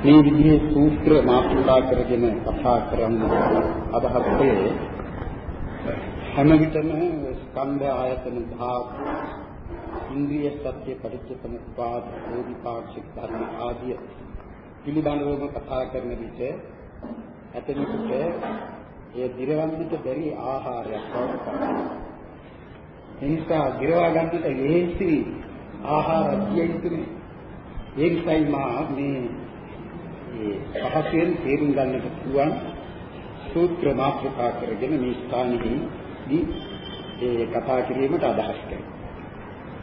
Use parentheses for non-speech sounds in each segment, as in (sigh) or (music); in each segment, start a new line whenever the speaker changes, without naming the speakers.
මේ විදිහේ සූත්‍ර මාතෘකා කරගෙන කතා කරන්න අදහසේ හැම විටම ස්කන්ධ ආයතන ධාතු ඉන්ද්‍රිය සත්‍ය පරිච්ඡේදන පාද බෝධිපාක්ෂික ධර්ම ආදිය පිළිබඳවම කතා කරන විට ඇතෙනෙකුට ඒ දිරවන්නට බැරි ආහාරයක් බවට පත් ඒ නිසා දිරවා ගන්නට ලේසි ආහාර කිය යුතුනේ ඒ නිසායි මා මේ ඒ පහසෙන් තේරුම් ගන්නට පුළුවන් සූත්‍ර මාතෘකා කරගෙන මේ ස්ථානෙදී ඒ කතා කිරීමට අදහස් කරනවා.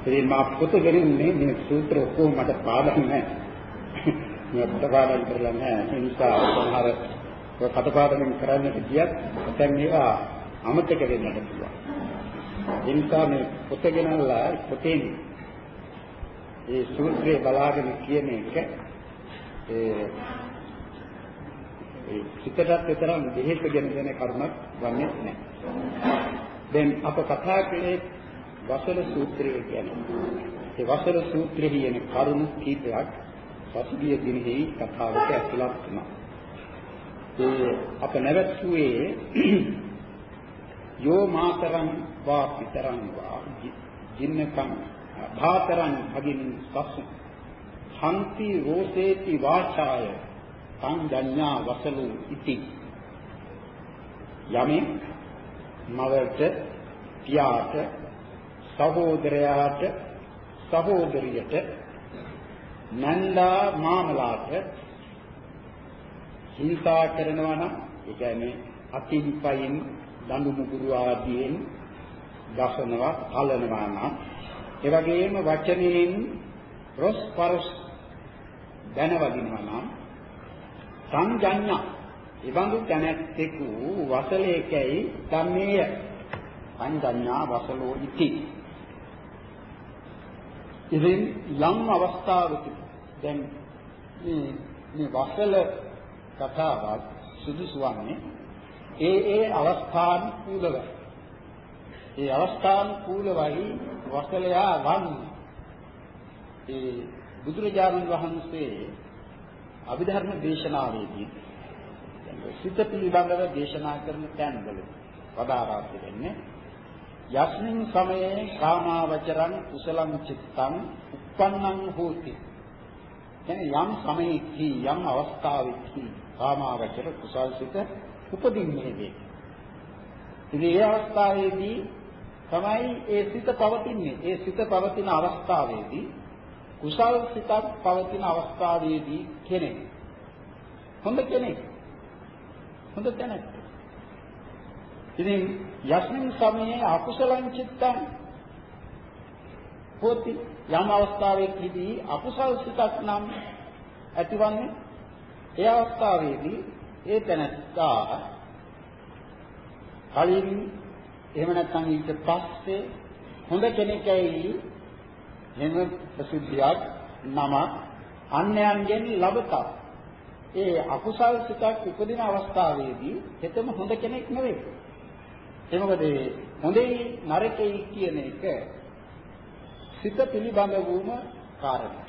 ඉතින් මා පොත ගෙනින්නේ මේ සූත්‍ර ඔක්කොම මට පාඩම් නැහැ. මේ පොත පාඩම් කරලා නැහැ. ඒ නිසා සමහර කටපාඩම් කරන්නට ගියත් දැන් මේවා අමතක වෙන්නට පුළුවන්. ඒ නිසා මේ පොත ගෙනල්ලා පොතේ ඒ සූත්‍රය බලාගෙන කියන එක ඒ ඒ සිතටත් විතරක් දෙහෙතගෙන දෙන කර්මයක් වන්නේ නැහැ. දැන් අප කතා කළේ වසල සූත්‍රය කියන්නේ. ඒ වසල සූත්‍රයේ කියන කරුණු කීපයක් පසුගිය දිනෙහි කතාවට ඇතුළත් වුණා. ඒ අප නැවතුයේ යෝ මාතරං වා පිතරං වා ජින්නකං භාතරං භගින් සස්සු හන්ති රෝසේති වාචාය සංඥා වසලු ඉති. යමෙක් මවට පියාට සහෝදරයාට සහෝදරියට නන්දා මාමලාට හිංසා කරනවා නම් ඒ කියන්නේ අතින් පයින් දඬු මුගුරු ආදීන් දසනවා කලනවා නම් ඒ වගේම වචනයෙන් රොස් පරස් දැනවදිනවා නම් සංජඤ්ඤා. ඉබඳු තැනැත්තෙකු වසලේකයි ධම්මේය. සංජඤ්ඤා වසලෝ ඉති. ඉතින් යම් අවස්ථාවක දැන් මේ මේ වසල කතාවක් සුදුසු වන්නේ ඒ ඒ අවස්ථාන් කූලව ඒ අවස්ථාන් කූලවයි වසලයා වන්නේ. ඒ බුදුරජාණන් වහන්සේ අභිධර්ම දේශනාවේදී සිත පිළිබඳව දේශනා කරන තැන්වල වදාරා තිබෙන්නේ යස්මින් සමයේ කාමාවචරං කුසලං චිත්තං උප්පන්නං හෝති කියන්නේ යම් සමයේදී යම් අවස්ථාවෙදී කාමාවචර කුසල්සිත උපදින්නේ වේ. ඉතින් ඒ අවස්ථාවේදී තමයි ඒ සිත පවතින්නේ. ඒ සිත පවතින අවස්ථාවේදී කුසල් සිතක් පවතින අවස්ථාවේදී කෙනෙක්. හොඳ කෙනෙක්. හොඳ තැනක්. ඉතින් යස්මින් සමයේ අකුසලං චිත්තං. හොති. යම් අවස්ථාවකදී අකුසල් සිතක් නම් ඇතිවන්නේ ඒ අවස්ථාවේදී ඒ තැනත්තා කලින් එහෙම නැත්නම් ඊට පස්සේ හොඳ කෙනෙක්යි මෙම ප්‍රසිද්ධියක් නම අන්‍යයන්ගෙන් ලබතා. ඒ අකුසල් සිතක් උපදින අවස්ථාවේදී හෙතම හොඳ කෙනෙක් නෙවෙයි. ඒ මොකද හොඳයි නරකයි කියන එක සිත පිළිබඳ වූම කාරණා.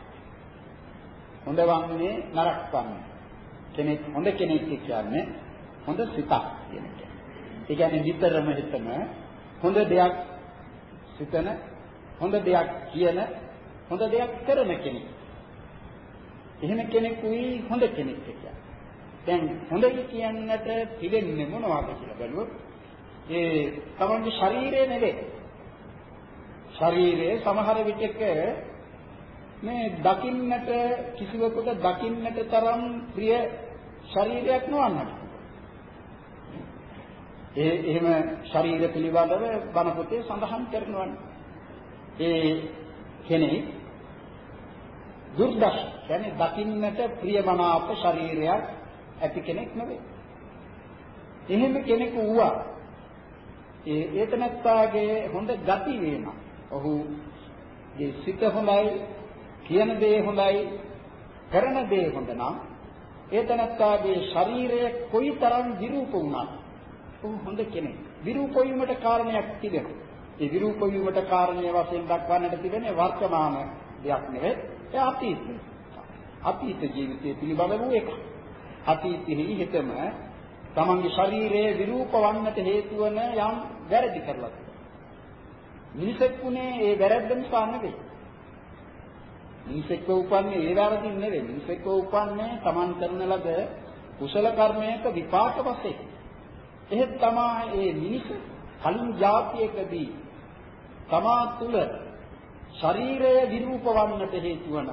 හොඳ වන්නේ නරක වන්නේ. කෙනෙක් හොඳ කෙනෙක් කියන්නේ හොඳ සිතක් කියන එක. ඒ කියන්නේ විතරම හිතන හොඳ දෙයක් සිතන හොඳ දෙයක් කියන හොඳ දෙයක් කරන කෙනෙක්. එහෙම කෙනෙකුයි හොඳ කෙනෙක් කියන්නේ. දැන් හොඳයි කියන්නට පිළිෙන්නේ මොනවද කියලා බලුවොත් ඒ තමන්ගේ ශරීරය නෙවෙයි. ශරීරයේ සමහර විටක මේ දකින්නට කිසිවෙකුට දකින්නට තරම් ප්‍රිය ශරීරයක් නොවන්නට. ඒ එහෙම ශරීර පිළිබඳව බණ පොතේ සඳහන් කරනවානේ. ඒ කෙනෙක් දුර්දශ කියන්නේ දකින්නට ප්‍රියමනාප ශරීරයක් ඇති කෙනෙක් නෙවෙයි. එහෙම කෙනෙකු වුණා. ඒ ඒතනත්තාගේ හොඳ ගති වේන. ඔහු ඒ සිත හොඳයි, කියන දේ හොඳයි, කරන දේ හොඳ නම් ඒතනත්තාගේ ශරීරය කොයිතරම් විරූප වුණත් ඔහු හොඳ කෙනෙක්. විරූප වීමට කාරණයක් තිබෙනවා. ඒ විරූප වීමට කාරණේ වශයෙන් දක්වන්නට තිබෙන්නේ වර්තමාන දෙයක් නෙවෙයි ඒ අතීතය. අතීත ජීවිතය පිළිබඳ වූ එකක්. අතීතෙහි හිතම තමන්ගේ ශරීරයේ විරූප වන්නට හේතු වන යම් වැරදි කරලා මිනිසෙකුනේ ඒ වැරද්ද නිසා නෙවෙයි. මිනිසෙක්ව උපන්නේ ඒ වැරදින් නෙවෙයි. මිනිසෙක්ව උපන්නේ තමන් කරන ලද කුසල කර්මයක විපාක වශයෙන්. එහෙත් තමා ඒ මිනිස කලින් જાතියකදී තමා තුල ශරීරය විරූප වන්නට හේතු වන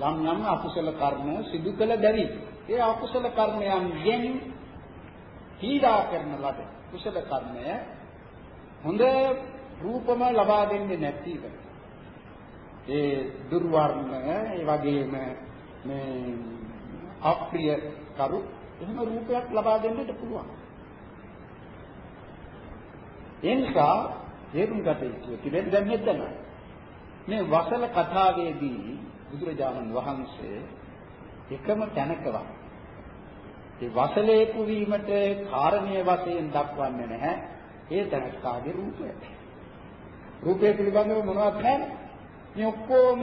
යම් යම් අකුසල කර්ම සිදු කළ බැරි ඒ අකුසල කර්මයන්ගෙන් පීඩා කරන ලද කුසල කර්මය හොඳ රූපම ලබා දෙන්නේ නැතිව. ඒ දුර්වර්ණ ඒ වගේම මේ අප්‍රිය කරු එහෙම රූපයක් ලබා දෙන්නට පුළුවන්. ඒ නිසා තේරුම් ගත යුතු තිබෙන දැන් මෙතන මේ වසල කතාවේදී බුදුරජාණන් වහන්සේ එකම තැනකවත් ඒ වසලේපු වීමට කාරණීය වශයෙන් දක්වන්නේ නැහැ ඒ තැනකාගේ රූපය. රූපය පිළිබඳව මොනවද නැහැ? මේ ඔක්කොම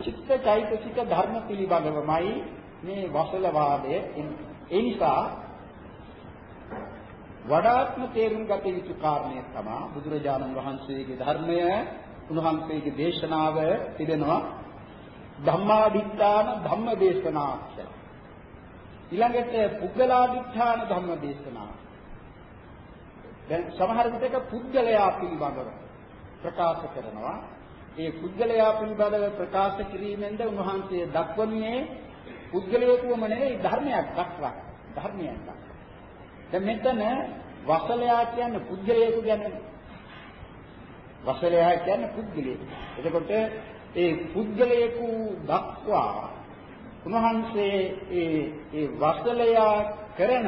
චිත්ත චෛතසික ධර්ම පිළිබඳවමයි මේ වසල වාදය ඒ නිසා වඩාත්ම තේරුම් ගත යුතු කාරණය තමයි බුදුරජාණන් වහන්සේගේ ධර්මය උන්වහන්සේගේ දේශනාව තිබෙනවා ධම්මාදිත්‍යාන ධම්ම දේශනා කියලා. ඊළඟට පුද්ගලාදිත්‍යාන ධම්ම දේශනා. දැන් සමහර විටක පුද්ගලයා පිළිබඳව ප්‍රකාශ කරනවා. ඒ පුද්ගලයා පිළිබඳව ප්‍රකාශ කිරීමෙන්ද උන්වහන්සේ දක්වන්නේ පුද්ගලයෙකුම නෙවෙයි ධර්මයක් දක්වා. ධර්මයක් දක්වා. දැන් මෙතන වසලයා කියන්නේ පුද්ගලයෙකු ගැන වසලයා කියන්නේ පුද්ගලයෙකු. එතකොට ඒ පුද්ගලයෙකු දක්වා උන්වහන්සේ ඒ ඒ වසලයා කරන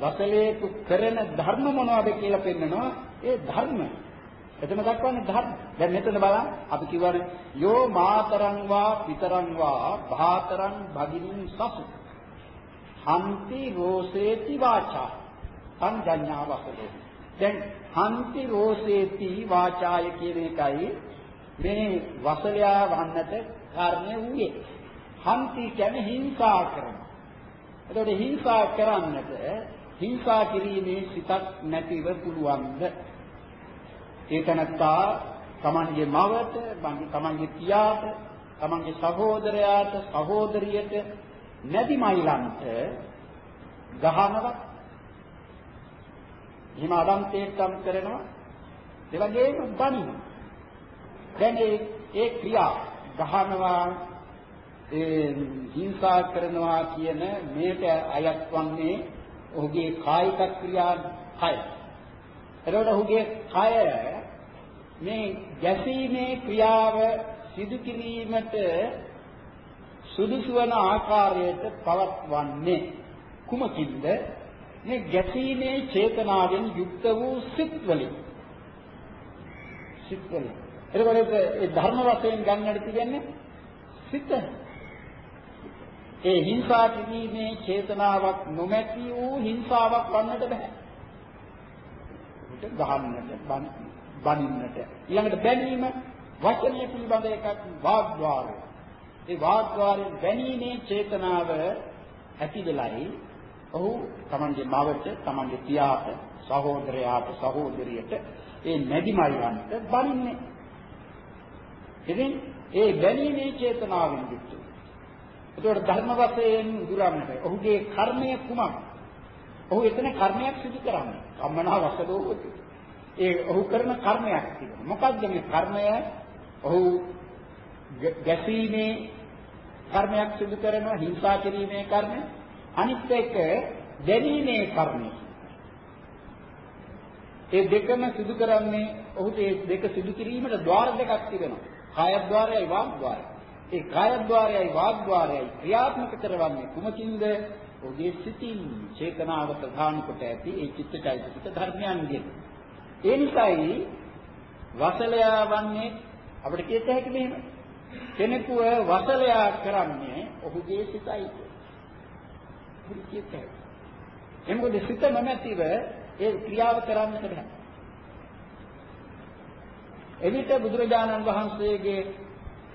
වසලයෙකු කරන ධර්ම මොනවද කියලා පෙන්නනවා ඒ ධර්ම. එතන දක්වන්නේ ධර්ම. දැන් මෙතන බලන්න අපි කියවනේ යෝ මාතරං වා පිතරං වා භාතරං භගිනින් සසු. හන්ති රෝසේති වාචා. සංජඤ්ඤා වසලේ. දැන් හන්ති රෝසේති වාචාය කියන එකයි මේ වසලයා වන්නට කාරණේ වූයේ. හන්ති කියන්නේ හිංසා කරන. එතකොට හිංසා කරන්නට හිංසා කිරීමේ සිතක් නැතිව පුළුවන්ද? ඒතනත්තා තමන්ගේ මවට, තමන්ගේ පියාට, තමන්ගේ සහෝදරයාට, සහෝදරියට නැදි මයිලන්ට ගහනවා. එහෙම අදන්තේකම් කරනවා. ඒ වගේම බණිනවා. දැන් ඒ ක්‍රියා ගහනවා ඒ හිංසා කරනවා කියන මේක අයත් වන්නේ ඔහුගේ කායික ක්‍රියා කය. එතකොට ඔහුගේ කය මේ ගැසීමේ ක්‍රියාව සිදු කිරීමට සුදුසු වන ආකාරයට පවත්වන්නේ කුමකින්ද මේ ගැසීමේ චේතනාවෙන් යුක්ත වූ සිත් වලින් සිත් වලින් එතකොට ඒ ධර්ම වශයෙන් ගන්නට තිබෙන්නේ සිත. ඒ හිංසා කිරීමේ චේතනාවක් නොමැති වූ හිංසාවක් වන්නට බෑ. උට ගහන්නට, බනින්නට. ඊළඟට බැනීම වචනය පිළිබඳ එකක් වාග්්වාරය. ඒ වාග්්වාරයෙන් බැනීමේ චේතනාව ඇති වෙලයි ඔහු තමන්ගේ මවට, තමන්ගේ පියාට, සහෝදරයාට, සහෝදරියට ඒ නැදිමයිවන්ට බනින්නේ. ඉතින් ඒ බැලීමේ චේතනාවෙන් යුක්තයි. ඒතකොට ධර්ම වශයෙන් දුරන්නට ඔහුගේ කර්මය කුමක්? ඔහු එතන කර්මයක් සිදු කරන්නේ. කම්මනා වසදෝවති. ඒ ඔහු කරන කර්මයක් තිබෙනවා. මොකක්ද මේ කර්මය? ඔහු ගැසීමේ කර්මයක් සිදු කරනවා, හිංසා කිරීමේ කර්මය. අනිත් එක දැනීමේ කර්මය. ඒ දෙකම සිදු කරන්නේ ඔහුට ඒ දෙක සිදු කිරීමට ద్వාර දෙකක් තිබෙනවා. කායද්්වාරයයි වාග්ද්වාරයයි. ඒ කායද්්වාරයයි වාග්ද්වාරයයි ක්‍රියාත්මක කරවන්නේ කුමකින්ද? ඔහුගේ සිතින් චේතනාව ප්‍රධාන කොට ඇති ඒ චිත්තචෛතසික ධර්මයන්ගෙන්. ඒ නිසායි වසලයා වන්නේ අපිට කියත හැකි මෙහෙම. කෙනෙකුව වසලයා කරන්නේ ඔහුගේ සිතයි. අපිට කියත හැකි. එමුකද සිත නොමැතිව ඒ ක්‍රියාව කරන්නට බෑ. එවිට බුදුරජාණන් වහන්සේගේ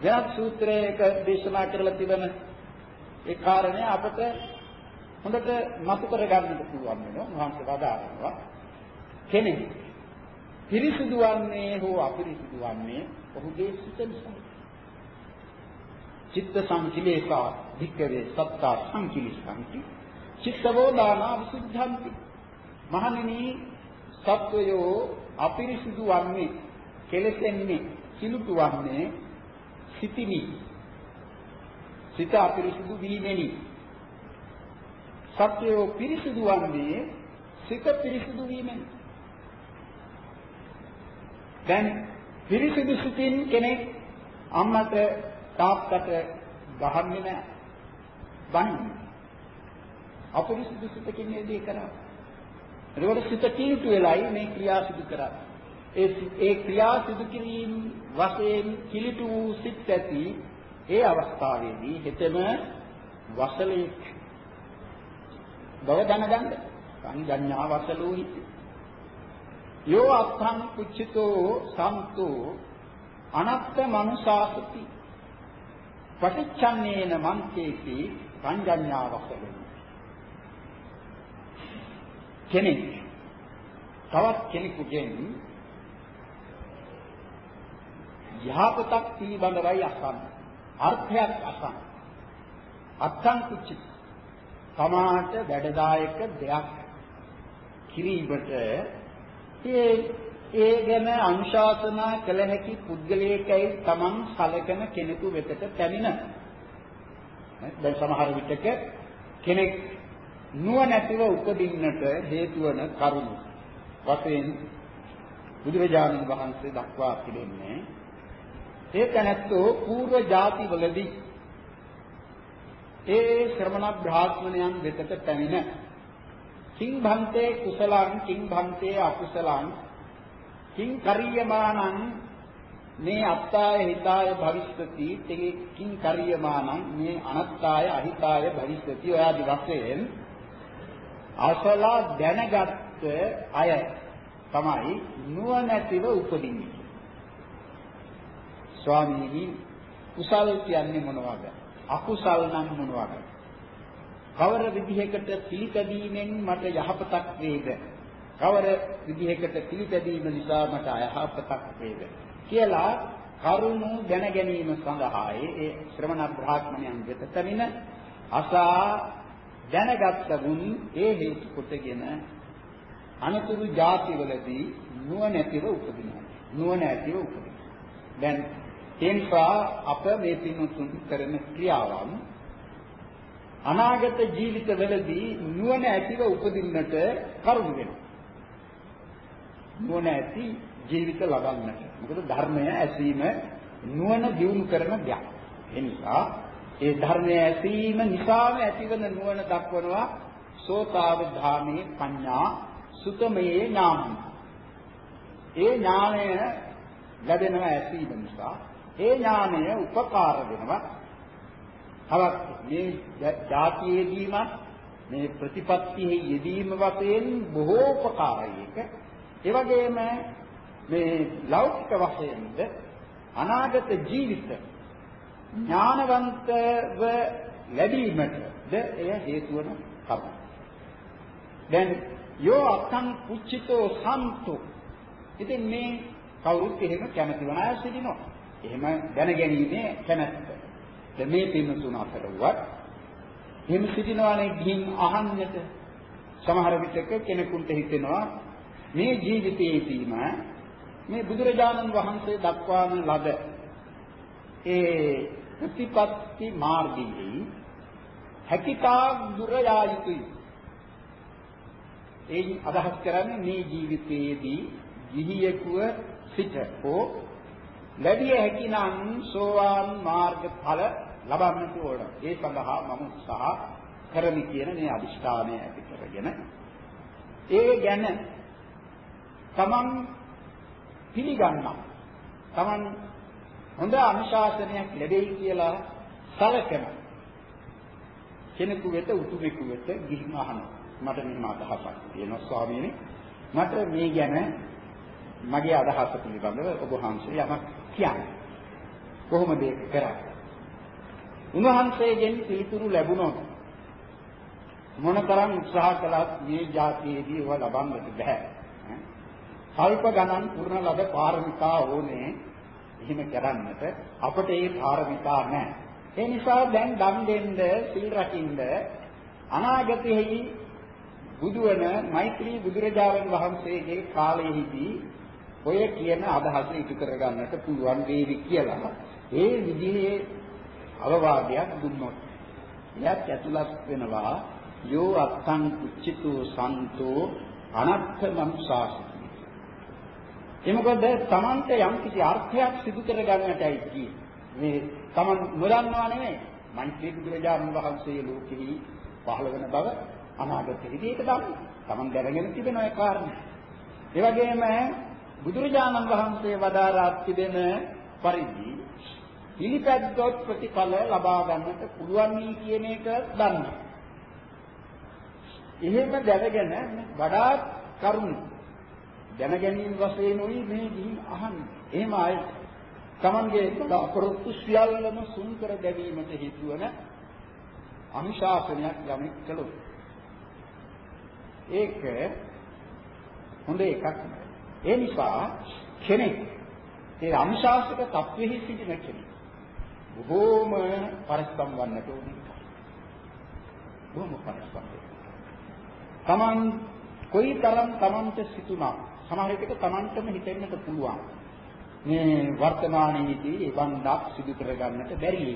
වෙනත් සූත්‍රයක දේශනා කරලා තිබෙන ඒ කාරණය අපට හොඳට මතු කර ගන්නට පුළුවන් වෙනවා. මහන්සිය වදාරනවා. කෙනෙක් පිරිසුදු වන්නේ හෝ අපිරිසුදු වන්නේ ඔහුගේ සිත නිසා. චිත්ත සංකිලේසා වික්කවේ සත්තා සංකිලිසanti චිත්තවෝ දානා විසුද්ධಂತಿ මහණෙනි සත්වයෝ අපිරිසුදු වන්නේ කෙලෙසෙන්නේ සිලුතු වන්නේ සිතිනි. සිත අපිරිසුදු වීමෙනි. සත්‍යෝ පිරිසුදු වන්නේ සිත පිරිසුදු වීමෙන්. දැන් පිරිසුදු සිතින් කෙනෙක් අම්මට තාත්තට ගහන්නේ නැහැ. බන්නේ. අපිරිසුදු සිතකින් මේ දේ කරා. ඒකට සිත කීටු වෙලයි මේ ක්‍රියා සිදු කරන්නේ. ඒ ඒ ක්‍රියා සිදු කිරීම වශයෙන් කිලිටු වූ සිත් ඇති ඒ අවස්ථාවේදී හෙතෙම වසලේ බව දැනගන්න. සංඥා වසලෝ හිති. යෝ අත්තං කුච්චිතෝ සම්තෝ අනත්ත මනුසාසති පටිච්චන්නේන මන්තේති සංඥා වසලෝ කෙනෙක් තවත් කෙනෙකුගෙන් යහපතක් පිළිබඳවයි අසන්න. අර්ථයක් අසන්න. අත්තං කුච්චිත. තමාට වැඩදායක දෙයක් කිරීමට ඒ ඒ ගැන අනුශාසනා කළ හැකි පුද්ගලයෙක්යි Taman සලකන කෙනෙකු වෙතට පැමිණ. දැන් සමහර විටක කෙනෙක් නුවණැතිව උපදින්නට හේතු වන කරුණු වශයෙන් බුදුරජාණන් වහන්සේ දක්වා පිළිෙන්නේ ඒ තැනැත්තෝ పూర్ව ಜಾතිවලදී ඒ ශ්‍රමණ බ්‍රාහ්මණයන් වෙතට පැමිණ කිං භන්තේ කුසලං කිං භන්තේ අකුසලං කිං කරියමානං මේ අත්තාය හිතාය භවිස්සති තේ කිං කරියමානං මේ අනත්තාය අහිතාය භවිස්සති ඔය ආදි වශයෙන් අසලා දැනගත් අය තමයි නුවණැතිව උපදින්නේ ස්වාමීනි කුසල් කියන්නේ මොනවද? අකුසල් නම් මොනවද? කවර විදිහකට පිළිපැදීමෙන් මට යහපතක් වේද? කවර විදිහකට පිළිපැදීම නිසා මට අයහපතක් වේද? කියලා කරුණු දැන ගැනීම සඳහා ඒ ශ්‍රමණ බ්‍රාහ්මණයන් වෙත පැමිණ අසා දැනගත් වුන් ඒ හේතු කොටගෙන අනතුරු ಜಾතිවලදී නුවණැතිව උපදිනවා. නුවණැතිව උපදිනවා. දැන් ඒ නිසා අප මේ පින්තුන් කරන ක්‍රියාවන් අනාගත ජීවිතවලදී නුවණ ඇතිව උපදින්නට කරුණු වෙනවා. නුවණ ඇති ජීවිත ලබන්නට. මොකද ධර්මය ඇසීම නුවණ දියුණු කරන දෙයක්. ඒ නිසා ඒ ධර්මය ඇසීම නිසාම ඇතිවන නුවණ දක්වනවා සෝතාවධාමේ පඤ්ඤා සුතමයේ ඥානං. ඒ ඥානය ලැබෙනවා ඇසීම නිසා ඒ ඥානය උපකාර වෙනවා. තවත් මේ જાතියේදීමත් මේ ප්‍රතිපත්තියේ යෙදීම වශයෙන් බොහෝ උපකාරයි ඒක. ඒ වගේම මේ ලෞකික වශයෙන්ද අනාගත ජීවිත ඥානවන්තව ලැබීමටද එය හේතු වන කරුණ. දැන් යෝ අත්තං පුච්චිතෝ සම්තු. ඉතින් මේ කවුරුත් එහෙම කැමති වන අය සිටිනවා. එහෙම දැනගැනීමේ කැමැත්ත. දැන් මේ පින්තුන අතර වුවත් එහෙම සිටිනවානේ ගිහින් අහන්නට සමහර විටක කෙනෙකුට හිතෙනවා මේ ජීවිතයේදීම මේ බුදුරජාණන් වහන්සේ දක්වාන ලද ඒ ප්‍රතිපත්ති මාර්ගයේ හැකිතා දුර යා යුතුයි. ඒ අදහස් කරන්නේ මේ ජීවිතයේදී ගිහියෙකුව සිට හෝ ලැබිය හැකි නම් සෝවාන් මාර්ගඵල ලබන්නට ඕන. ඒ සඳහා මම උත්සාහ කරමි කියන මේ අදිෂ්ඨානය ඇති කරගෙන ඒ ගැන තමන් පිළිගන්නා තමන් හොඳ අනුශාසනයක් ලැබෙයි කියලා සැලකෙන කෙනෙකු වෙත උතුමෙකු වෙත ගිහින් අහනවා මට මෙන්න අදහසක් තියෙනවා ස්වාමීනි මට මේ ගැන මගේ අදහස පිළිබඳව ඔබ වහන්සේ යමක් කියන්නේ. කොහොමද ඒක කරන්නේ? උන්වහන්සේගෙන් පිළිතුරු ලැබුණොත් මොනතරම් උත්සාහ කළත් මේ જાතියේදී ඒවා ලබන්නට බෑ. කල්ප ගණන් පුරන ලද පාරමිතා ඕනේ. එහෙම කරන්නට අපට ඒ පාරමිතා නැහැ. ඒ නිසා දැන් දන් දෙන්න, සිල් රකින්න අනාගතයේහි බුදුවන මෛත්‍රී බුදුරජාණන් වහන්සේගේ කාලයේදී ඔය කියන අදහස ඉටු කරගන්නට පුළුවන් වේවි කියලා. ඒ විදිහේ අවවාදයක් දුන්නොත් එයත් ඇතුළත් වෙනවා. යෝ අත්තං කුච්චිතු සන්තෝ අනත්ථ මනුසාසති එමකොද තමන්ට යම් කිසි අර්ථයක් සිදු කර ගන්නටයි කියන්නේ මේ තමන් නොදන්නවා නෙමෙයි මෛත්‍රී බුදුරජාණන් වහන්සේ ලෝකෙහි පහළ වෙන බව අනාගතයේදී ඒක දන්න. තමන් දැනගෙන තිබෙන ඒ කාරණා. ඒ වගේම බුදුරජාණන් වහන්සේ වදාරා තිබෙන පරිදි පිළිපැද්දොත් ප්‍රතිඵල ලබා ගන්නට පුළුවන් කියන එක දන්නවා. එහෙම දැනගෙන වඩාත් කරුණ දැන ගැනීම වශයෙන් උයි මේ ගිහින් අහන්නේ. එහෙම ආයි තමන්ගේ බලාපොරොත්තු සියල්ලම සුන් කර ගැනීමට හේතු වන අනුශාසනයක් යමෙක් කළොත් ඒක හොඳ එකක් ඒ නිසා කෙනෙක් ඒ අනුශාසක තත්වෙහි සිටින කෙනෙක් බොහෝම පරිස්සම් වන්නට ඕනේ. බොහෝම පරිස්සම් වෙන්න. Taman කොයිතරම් Tamanට සිතුණා සමහර විට Tamanටම හිතෙන්නට පුළුවන්. මේ වර්තමානයේදී වන්දක් සිදු කරගන්නට බැරි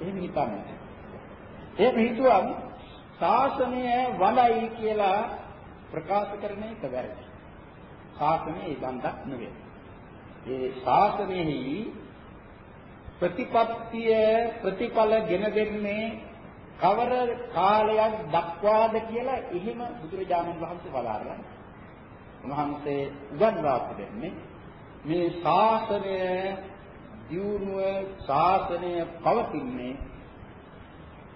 එහෙම හිතන්නේ. එහෙම හිතුවම ශාසනය වඩයි කියලා ප්‍රකාශ කරන එක වැරදි. ශාසනය ඒ වන්දක් නෙවෙයි. ඒ ශාසනයෙහි ප්‍රතිපත්තිය ප්‍රතිඵල ගෙන දෙන්නේ කවර කාලයක් දක්වාද කියලා එහෙම බුදුරජාණන් වහන්සේ වදාරලා උන්වහන්සේ උගන්වා දෙන්නේ මේ ශාසනය දියුණුව ශාසනය පවතින්නේ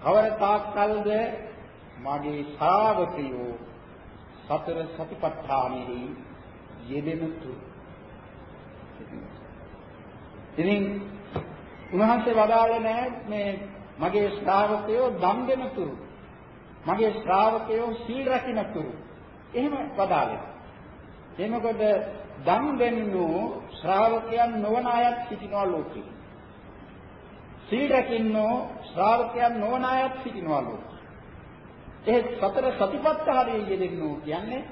කවර තාක්කල්ද? මගේ ශ්‍රාවකයෝ සතර සතිපට්ඨානෙහි යෙදෙන තුරු ඉතින් උන්වහන්සේ වදාළේ නැහැ මේ මගේ ශ්‍රාවකයෝ දම් දෙන තුරු මගේ ශ්‍රාවකයෝ සීල් රකින්න තුරු එහෙම වදාළේ. ඒ මොකද දම් දෙන්නෝ ශ්‍රාවකයන් නොවන අයත් සිටිනවා ලෝකේ. සීල රකින්නෝ ශ්‍රාවකයන් නොවන අයත් සිටිනවා ලෝකේ. ඒ සතර සතිපට්ඨානයේ යෙදෙන්නෝ කියන්නේ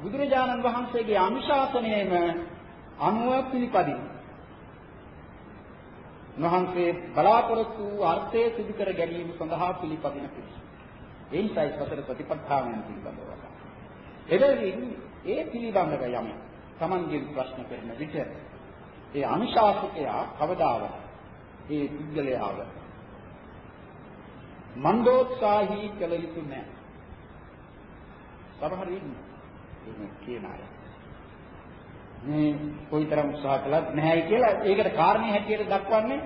බුදුරජාණන් වහන්සේගේ අනුශාසනයෙම අනුව පිළිපදින. වහන්සේ බලාපොරොත්තු වූ අර්ථය සිදු කර ගැනීම සඳහා පිළිපදින පිළිස. ඒ නිසායි සතර සතිපට්ඨානයන් පිළිබඳව. එබැවින් ඒ පිළිබඳව යම Tamanගෙන් ප්‍රශ්න කරන විට ඒ අනුශාසකයා කවදාවත් ඒ පුද්ගලයාව මන්දෝත්සාහී කළ යුතු නැහැ. සමහර ඉන්නේ එහෙම කියන අය. මේ කොයිතරම් උත්සාහ කළත් නැහැයි කියලා ඒකට කාරණේ හැටියට දක්වන්නේ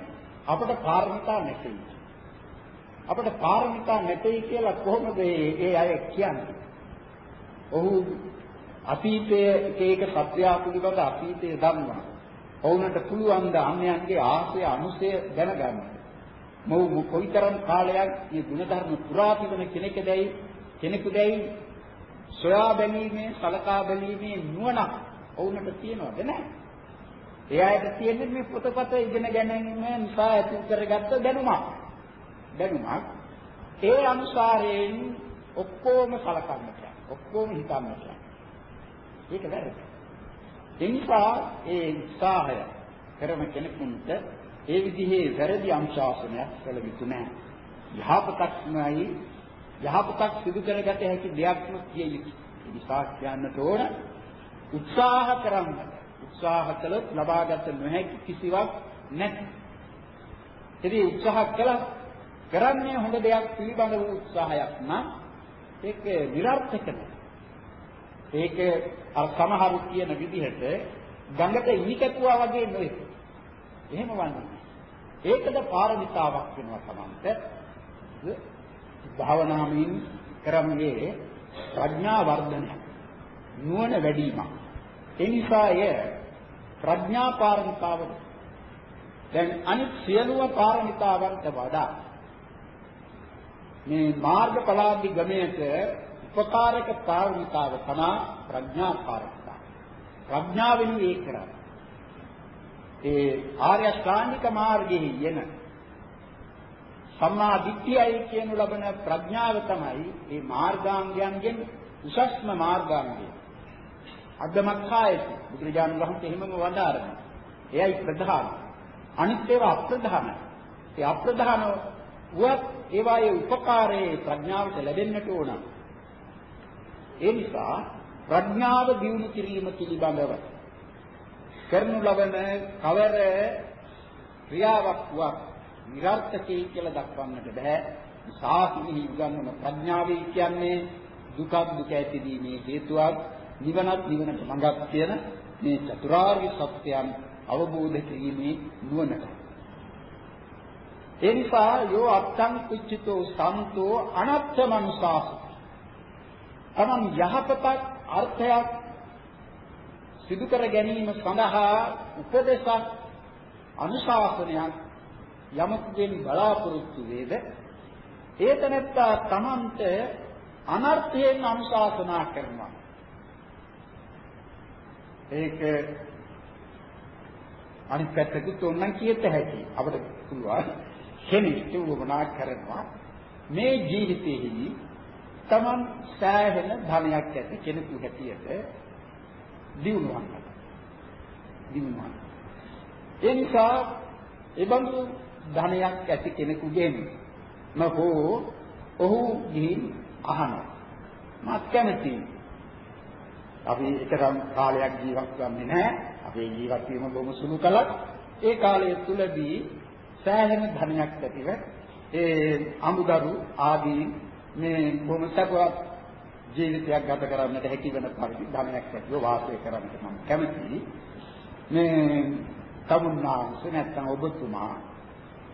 අපට පාරමිතා නැtei. අපට පාරමිතා නැtei කියලා කොහොමද ඒ අය කියන්නේ? ඔහු අතීතයේ එක එක සත්‍යා පිළිබඳ අතීතයේ දන්නවා. ඔවුන්ට පුළුවන් ද අන්‍යයන්ගේ ආශය අනුසය දැනගන්න. මොහු කොයිතරම් කාලයක් මේ ಗುಣධර්ම පුරා තිබෙන කෙනෙක්දයි කෙනෙකුදයි සොයා බැලීමේ සලකා බැලීමේ නුවණ ඔවුන්ට තියනවද නැහැ? ඒ අයට තියෙන්නේ මේ පොතපත ඉගෙන ගැනීම නිසා ඇති කරගත්ත දැනුමක්. දැනුමක් ඒ අනුසාරයෙන් ඔක්කොම සලකන්නට ඔක්කොම හිතන්නට ඒක වැරදි. ඒ නිසා ඒ උත්සාහය කරන කෙනෙකුට ඒ විදිහේ වැරදි අනුශාසනයක් කළ යුතු නැහැ. යහපතක්මයි යහපතක් සිදු කරගත හැකි දෙයක්ම කිය යුතුයි. ඒ නිසා කියන්නට ඕන උත්සාහ කරන්න. උත්සාහ කළොත් ලබාගත නොහැකි කිසිවක් නැති. ඉතින් උත්සාහ කළා කරන්නේ හොඳ දෙයක් පිළිබඳ වූ උත්සාහයක් නම් ඒක નિરර්ථක නැහැ. ඒක අර සමහරු කියන විදිහට ගඟට ඉනි කැපුවා වගේ නෙවෙයි. එහෙම වන්නේ. ඒකද පාරමිතාවක් වෙනවා තමන්ට. භාවනාවෙන් කරන්නේ ප්‍රඥා වර්ධනය. නුවණ වැඩි වීම. ඒ නිසා එය ප්‍රඥා පාරමිතාව දැන් අනිත් සියලුම පාරමිතාවන්ට වඩා මේ මාර්ගඵලාභි ගමයට උපකාරක පාරමිතාව තමයි ප්‍රඥා පාරමිතාව. ප්‍රඥාවෙන් ඒක කරන්නේ. ඒ ආර්ය ශ්‍රාන්තික මාර්ගයේ යෙන සම්මා දිට්ඨියයි කියනු ලබන ප්‍රඥාව තමයි මේ මාර්ගාංගයන්ගෙන් උසස්ම මාර්ගාංගය. අද්දමක්ඛායති බුදුරජාණන් වහන්සේ එහෙමම වදාරනවා. එයයි ප්‍රධාන. අනිත් ඒවා අප්‍රධාන. ඒ අප්‍රධාන වත් ඒවායේ උපකාරයේ ප්‍රඥාවට ලැබෙන්නට ඕන. ඒ නිසා ප්‍රඥාව දියුණු කිරීම පිළිබඳව කරනු ලබන කවර ක්‍රියාවක් වත් નિરර්ථකයි කියලා දක්වන්නට බෑ. සාහිණි උගන්වන ප්‍රඥාවයි කියන්නේ දුක දුක ඇතිවීමේ හේතුවක් නිවනත් නිවනට මඟක් කියන මේ චතුරාර්ය සත්‍යයන් අවබෝධ කිරීමේ නුවණට. ඒ නිසා යෝ අත්තං කුච්චිතෝ සන්තෝ අනත්ථ මනුසාස. තමන් යහපතක් අර්ථයක් සිදු කර ගැනීම සඳහා උපදේශක් අනුශාසනයක් යමකෙන් බලාපොරොත්තු වේද? ඒතනත්තා තමන්ට අනර්ථයෙන් අනුශාසනා කරනවා. ඒක අනිත් පැත්තකුත් ඕනනම් කියත හැකි අපිට පුළුවන් කෙනෙක්ට උවමනා කරනවා. මේ ජීවිතයේදී තමන් සෑහෙන ධනයක් ඇති කෙනෙකු හැටියට දිනුවන්න දිනුවන්න ඒ නිසා එබඳු ධනයක් ඇති කෙනෙකුගෙන් නහෝ ඔහු ගිහින් අහනවා. මත් කැමතියි අපි එකතරම් කාලයක් ජීවත් වෙන්නේ නැහැ. අපේ ජීවත් වීම බොහොම සුළු කලක්. ඒ කාලය තුලදී සෑහෙන ධනයක් ඇතිව ඒ අමුදරු ආදී මේ බොහොම සපවත් ජීවිතයක් ගත කරන්නට හැකි වෙන පරිදි ධනයක් ඇතිව වාසය කරන්නට මම කැමතියි මේ තමුන්නාංශ නැත්නම් ඔබතුමා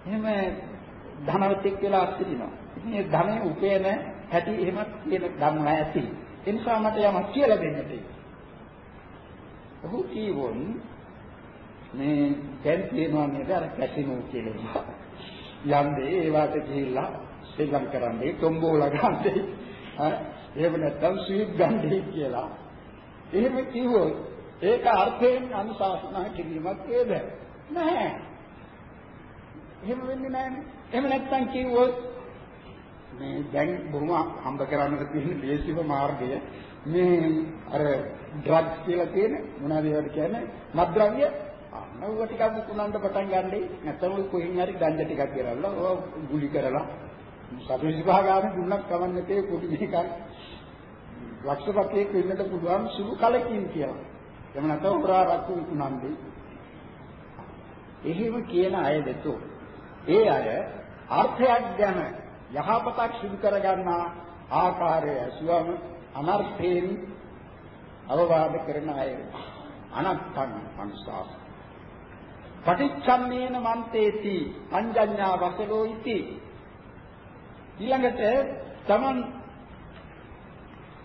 එහෙම ධනවතෙක් වෙලා සිටිනවා. ඉතින් ඒ ධනෙ උපේන හැටි එහෙමත් කියන ධර්ම ඇති. ඒ නිසා මට යමක් කියලා දෙන්නට. ඔහු කීවොන් මේ දැන් තියෙනවා නේද අර කැසිනෝ කියලා. යන්නේ ඒ වාට ගිහිල්ලා සෙල්ලම් කරන්නේ තොම්බෝලා ගන්නේ. එහෙම නැත්නම් ස්වීට් ගන්නේ කියලා. එහෙම කිව්වොත් ඒක අර්ථයෙන් අනුශාසනා කිරීමක් වේද? නැහැ. එහෙම වෙන්නේ නැහැනේ. එහෙම නැත්නම් කිව්වොත් මේ දැන් බොහොම හම්බ කරන්නට තියෙන දේශිව මාර්ගය මේ අර ඩ්‍රග්ස් කියලා තියෙන මොනවද ඒවට කියන්නේ මත්ද්‍රව්‍ය නව ටිකක් මුකුණන්ට පටන් ගන්නදී නැත්නම් ඔය කොහෙන් හරි ගංජා ටිකක් කරලා ඔය ගුලි කරලා සතුන් විභාගාවෙ දුන්නක් කවන්නේ තේ පොඩි මේකක් ලක්ෂපතියෙක් වෙන්නට පුළුවන් සුළු කලකින් කියලා. එහෙම නැත්නම් උරා රක්කු විකුණන්නේ. එහෙම කියන අය දෙතෝ ඒ අය අර්ථයක් ගැන යහපතක් සිදු කරගන්නා ආකාරය ඇසුවම අනර්ථයෙන් අවවාද කරන අය අනත්තං අනුසාර පටිච්චම්මේන මන්තේති අඤ්ඤඤ්ඤා වසලෝ ඉති ඊළඟට තමන්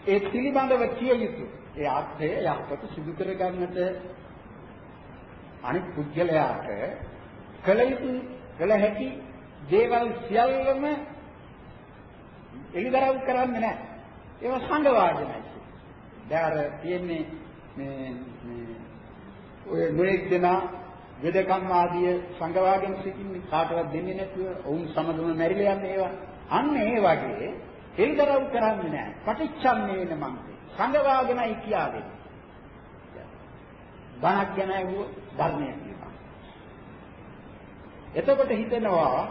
ඒ පිළිබඳව කිය යුතු ඒ අර්ථය යහපත සිදු කරගන්නට අනිත් පුද්ගලයාට කල යුතු කළ හැකි දේවල් සියල්ලම එලිදරව් කරන්නේ නැහැ. ඒවා සංගවාදනයි. දැන් අර තියෙන්නේ මේ මේ ඔය නොඑක් දෙනා වෙදකම් ආදී සංගවාගෙන සිටින්නේ කාටවත් දෙන්නේ නැතුව ඔවුන් සමගම මැරිලා යන්නේ ඒවා. අන්න ඒ වගේ එලිදරව් කරන්නේ නැහැ. පටිච්චම්මේන මන්තේ. සංගවාගෙනයි කියාවේ. බණක් ගැන ඇහුවොත් ධර්මය එතකොට හිතෙනවා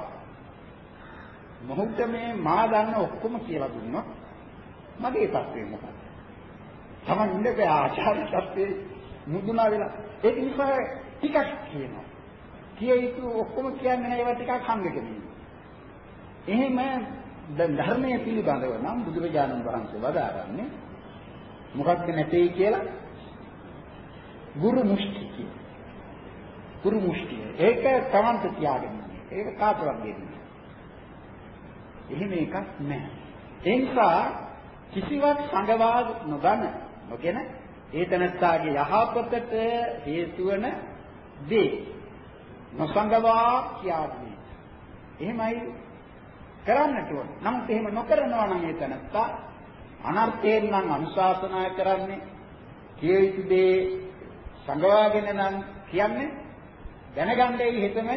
මොහොත මේ මා දන්න ඔක්කොම කියලා දුන්නොත් මගේ තත්ත්වය මොකක්ද? තමන් ඉන්නේ ආචාර්ය තත්ත්වේ මුදුනා වෙලා ඒක නිසා ටිකක් කියනවා. කිය යුතු ඔක්කොම කියන්නේ නැහැ ඒවා ටිකක් හංගගෙන එහෙම ධර්මයේ පිළිබඳව නම් බුදුරජාණන් වහන්සේ වදාරන්නේ මොකක්ද නැtei කියලා ගුරු මුෂ්ටි කියන කුරු මුෂ්ටිය. ඒක තමන්ට තියාගෙන ඒක කාටවත් දෙන්නේ. එහෙම එකක් නැහැ. ඒ නිසා කිසිවක් සංගවා නොගන නොගෙන ඒ තනත්තාගේ යහපතට හේතු වන දේ නොසංගවා කියාදී. එහෙමයි කරන්නට ඕන. නමුත් එහෙම නොකරනවා නම් ඒ තැනත්තා අනර්ථයෙන් නම් අනුශාසනා කරන්නේ කිය යුතු දේ සංගවාගෙන නම් කියන්නේ දැනගන්නේ හිතම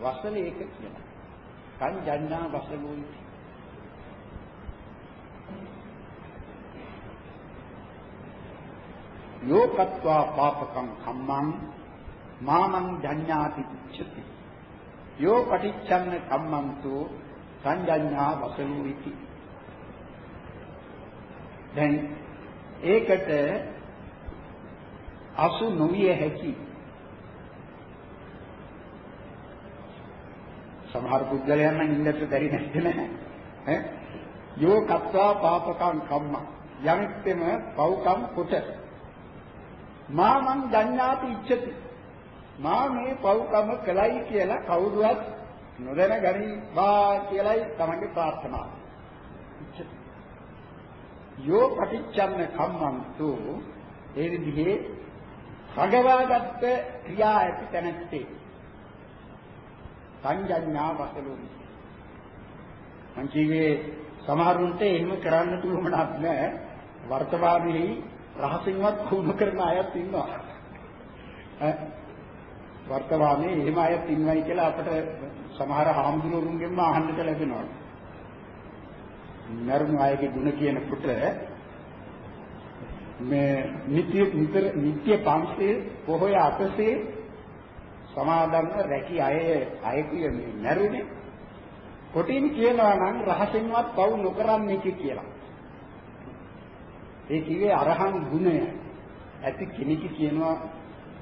වසල ඒක කියලා. සංජඤ්ඤා වසලෝයි. යෝකත්වා පාපකම් කම්මං මාමං ජඤ්ඤාති උච්චති. යෝ පටිච්චන්න කම්මන්තු සංජඤ්ඤා වසලෝයිති. දැන් ඒකට අසු නොවිය හැකි සමහර පුද්ගලයන් නම් ඉන්නත් බැරි නැත්තේ නෑ ඈ? යෝ කත්වා පාපකං කම්ම. යමිත්තෙම පව්කම් කොට. මා මං ජඤ්ඤාති ඉච්ඡති. මා මේ පව්කම කළයි කියලා කවුරුවත් නොදැන ගනිවා කියලයි තමන්ගේ ප්‍රාර්ථනාව යෝ පටිච්චන්න කම්මන්තු ඒ විදිහේ රඟවාගත්ත ක්‍රියා ඇති තැනැත්තේ. සංජඤ්ඤා වසලුනි මං කිව්වේ සමහරුන්ට එහෙම කරන්න තුමනක් නැහැ වර්තමානයේ රහසින්වත් වුණ කරන අයත් ඉන්නවා. වර්තමානයේ එහෙම අයත් ඉන්නවයි කියලා අපිට සමහර හාමුදුරුවන්ගෙන්ම අහන්නට ලැබෙනවා. නරුණු අයගේ ಗುಣ කියනකොට මේ නිත්‍ය නිතර නිත්‍ය පන්සිල් පොහොය අතසේ සමාදන්ව රැකී අය අයකුය මේ නරුනේ කොටින් කියනවා නම් රහසින්වත් පව් නොකරන්නේ කියලා. ඒ කිව්වේ අරහන් ගුණය. ඇති කෙනෙක් කියනවා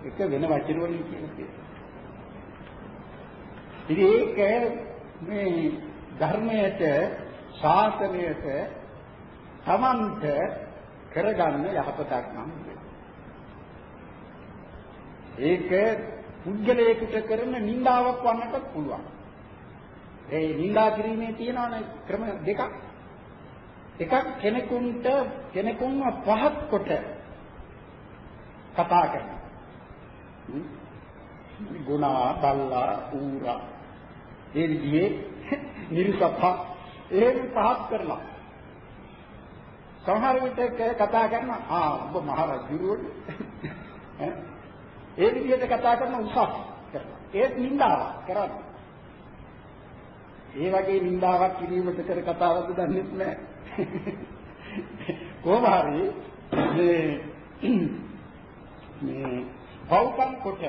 එක වෙන වචන වලින් කියනවා. ඉතින් ඒක මේ ධර්මයට ශාසනයට තමන්ට කරගන්න යහපතක් නම් ඒක පුද්ගලයෙකුට කරන නින්දාවක් වන්නට පුළුවන්. ඒ නින්දා කිරීමේ තියෙනවනේ ක්‍රම දෙකක්. එකක් කෙනෙකුට කෙනෙකුන්ව පහත් කොට කතා කරනවා. ගුණා, බල්ලා, ඌරා. ඒ විදිහේ නිර්සප්ප එහෙම පහත් කරලා. සමහර විට කතා කරනවා ආ ඔබ මහ රජුරුවනේ (laughs) ඒ විදිහට කතා කරන උසස් කරනවා. ඒත් නින්දාවක් කරන්නේ. ඒ වගේ නින්දාවක් කිරීමට කර කතාවක්ද දන්නේ නැහැ (laughs) කොහොම හරි මේ මේ පෞකම් කොට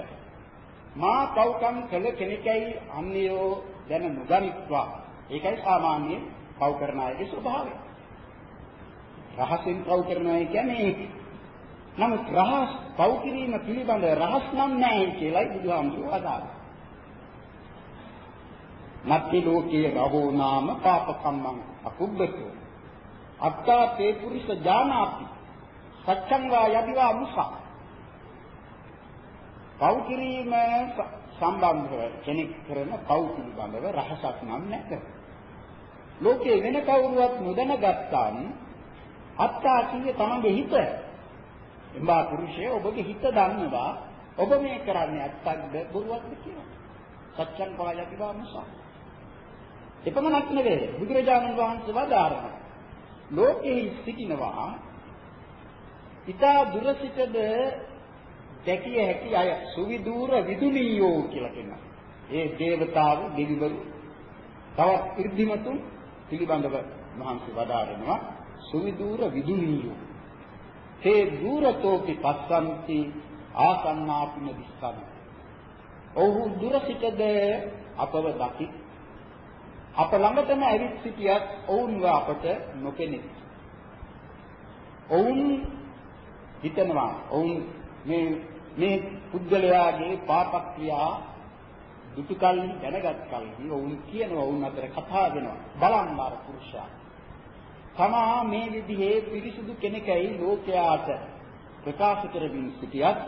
මා පෞකම් කළ කෙනෙක්යි අන්‍යෝ දැන නොගනිත්වා ඒකයි සාමාන්‍ය පව් කරන අයගේ ස්වභාවය රහසෙන් පව් කරනවා කියන්නේ ඒක. නමුත් රහස් පව් කිරීම පිළිබඳ රහස් නම් නැහැ කියලායි බුදුහාමුදුරුවෝ අදාළේ. මත්ති ලෝකේ රහෝ නාම පාපකම්මං අකුබ්බතෝ. අත්තා තේ පුරිස ජානාති. සච්ඡං වා යදිවා මුසා. පව් කිරීම සම්බන්ධව කෙනෙක් කරන පව් පිළිබඳව රහසක් නම් නැත. ලෝකේ වෙන කවුරුවත් නොදැනගත්තාම අත්තා කියන්නේ තමන්ගේ හිත. එම්බා පුරුෂය ඔබගේ හිත දන්නවා ඔබ මේ කරන්නේ ඇත්තක්ද බොරුවක්ද කියලා. සත්‍යං පායතිවා මුසා. එපමණක් නෙවෙයි බුදුරජාණන් වහන්සේ වදාරනවා. ලෝකෙහි සිටිනවා ඊතා දුර සිටද දැකිය හැකි අය සුවිදූර විදුලියෝ කියලා කියනවා. ඒ దేవතාවු දෙවිවරු තවත් irdimatun පිළිබඳව මහන්සි වදාරනවා. සුවිදූර විදුලියෝ තේ දූරතෝපි පස්සන්ති ආසන්නාපින දිස්සන ඔහු දුර සිටද අපව දකි අප ළඟටම ඇවිත් සිටියත් ඔවුන්ව අපට නොපෙනේ ඔවුන් හිතනවා ඔවුන් මේ මේ පුද්ගලයාගේ පාපක්‍රියා දුටු කල්හි දැනගත් කල්හි ඔවුන් කියනවා ඔවුන් අතර කතා වෙනවා. බලන්නාර පුරුෂයා. තමා මේ විදිහේ පිරිසුදු කෙනෙක්යි ලෝකයාට ප්‍රකාශ කරමින් සිටියත්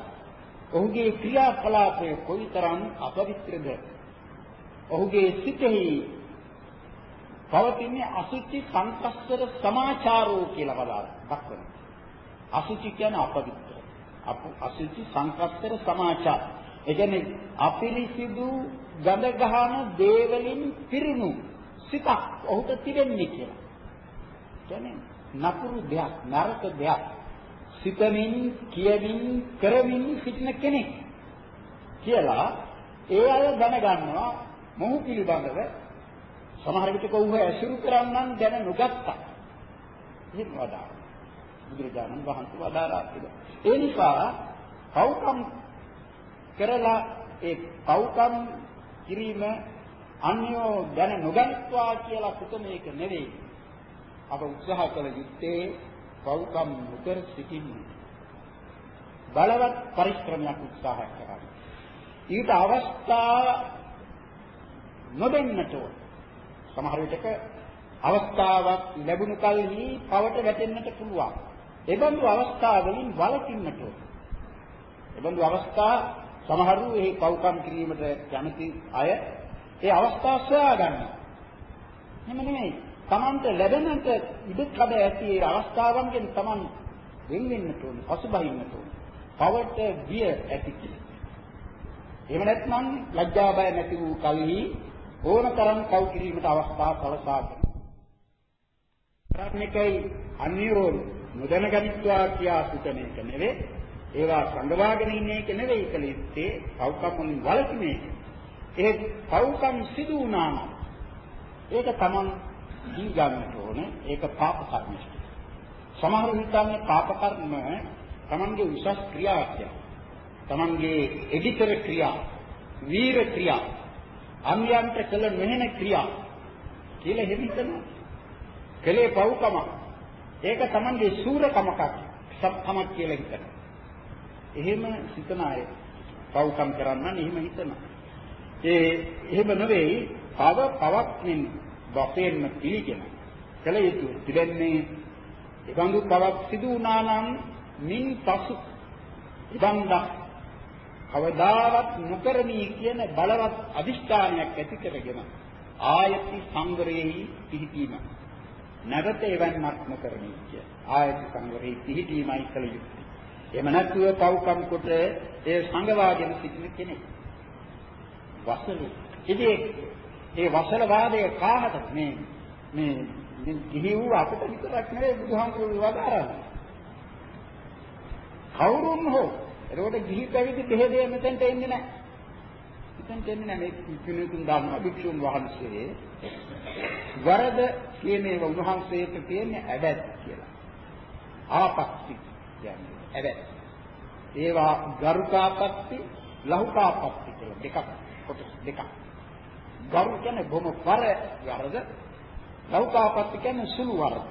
ඔහුගේ ක්‍රියාකලාපය කොයිතරම් අපවිත්‍රද? ඔහුගේ සිතෙහි පවතින අසුචි සංකස්සර සමාචාරෝ කියලා වදාළ දක්වනවා. අසුචි කියන්නේ අපවිත්‍ර. අසුචි සංකස්සර සමාචාර ඒ කියන්නේ අපිරිසිදු ගඳ ගහන දේවලින් පිරුණු සිතක් ඔහුට තිබෙන්නේ කියලා. කියන්නේ නපුරු දෙයක්, නරක දෙයක් සිතමින්, කියමින්, කරමින් සිටින කෙනෙක් කියලා ඒ අය දැනගන්නවා මොහු පිළිබඳව සමහර විටක ඔහු ඇසුරු කරන්නන් දැන නොගත්තා. එහෙම වදා. බුදුරජාණන් වහන්සේ වදාරා තිබෙනවා. ඒ නිසා පෞකම් කරලා ඒ පෞකම් කිරීම අන්‍යෝ දැන නොගත්වා කියලා කුතමේක නෙවෙයි. අප උත්සාහ කළ යුත්තේ පෞකම් නොකර සිටින්න. බලවත් පරිශ්‍රමයක් උත්සාහ කරන්න. ඊට අවස්ථා නොදෙන්නට ඕන. සමහර විටක අවස්ථාවක් ලැබුණු කල්හි පවට වැටෙන්නට පුළුවන්. එබඳු අවස්ථාවලින් වළකින්නට ඕන. එබඳු අවස්ථා සමහරු මේ පව්කම් කිරීමට කැමති අය ඒ අවස්ථාව සොයා ගන්නවා. එහෙම නෙමෙයි. Tamanta ලැබෙනට ඉඩකඩ ඇති ඒ අවස්ථාවන්ගෙන් Taman වෙන් වෙන්නට ඕන, පසුබහින්නට ඕන. පවට ගිය ඇති කියලා. එහෙම නැත්නම් ලැජ්ජා බය නැති වූ කල්හි ඕනතරම් කව් කිරීමට අවස්ථා සලසා ගන්න. ප්‍රාත්මිකයි අන්‍යෝ නොදැනගනිත්වා කියා සිතන එක නෙවෙයි. ඒවා සංගවාගෙන ඉන්න එක නෙවෙයි කළ යුත්තේ පව්කම් වලින් වළකිනේ. ඒ පව්කම් සිදු වුණාම ඒක තමන් දී ගන්නට ඕනේ. ඒක පාප කර්ම. සමහර විටන්නේ පාප කර්ම තමන්ගේ උසස් ක්‍රියා කියලා. තමන්ගේ එඩිතර ක්‍රියා, වීර ක්‍රියා අන්‍යයන්ට කළ නොහෙන ක්‍රියා කියලා හිතනවා. කලේ පව්කම. ඒක Tamange සූරකමක් සත්කමක් කියලා හිතනවා. එහෙම සිතන අය පව්කම් කරන්න එහෙම හිතනවා. ඒ එහෙම නෙවෙයි පව පවක්මින් වශයෙන්ම පිළිගෙන කල යුතු තිබෙන්නේ එබඳු පවක් සිදු වුණා නම් මින් පසු ඉබන්දක් කවදාවත් නොකරමි කියන බලවත් අදිෂ්ඨානයක් ඇති කරගෙන ආයති සංවරයෙහි පිහිටීම. නැවත එවන්නක් නොකරමි කිය. ආයති සංවරයෙහි පිහිටීමයි කල යුත්තේ. එහෙම නැතුව පව්කම් කොට ඒ සංගවාගෙන සිටින කෙනෙක්. වසල. ඉතින් ඒ වසල වාදයේ කාහද මේ මේ ගිහි වූ අපිට විතරක් නෙවෙයි බුදුහාමුදුරුවෝ වදාරන්නේ. කවුරුන් හෝ එතකොට ගිහි පැවිදි දෙහෙදේ මෙතෙන්ට එන්නේ නැහැ. මෙතෙන්ට එන්නේ නැහැ මේ පිළිතුන් දානවා භික්ෂුන් වහන්සේ. වරද කියන්නේ උන්වහන්සේට කියන්නේ ඇබැත් කියලා. ආපක්ති කියන්නේ ඇබැත්. ඒවා ගරුකාපක්ති ලහුකාපක්ති කියලා දෙකක් කොටස් දෙකක්. ගරු කියන්නේ බොහොම පර වරද ලහුකාපක්ති කියන්නේ සුළු වරද.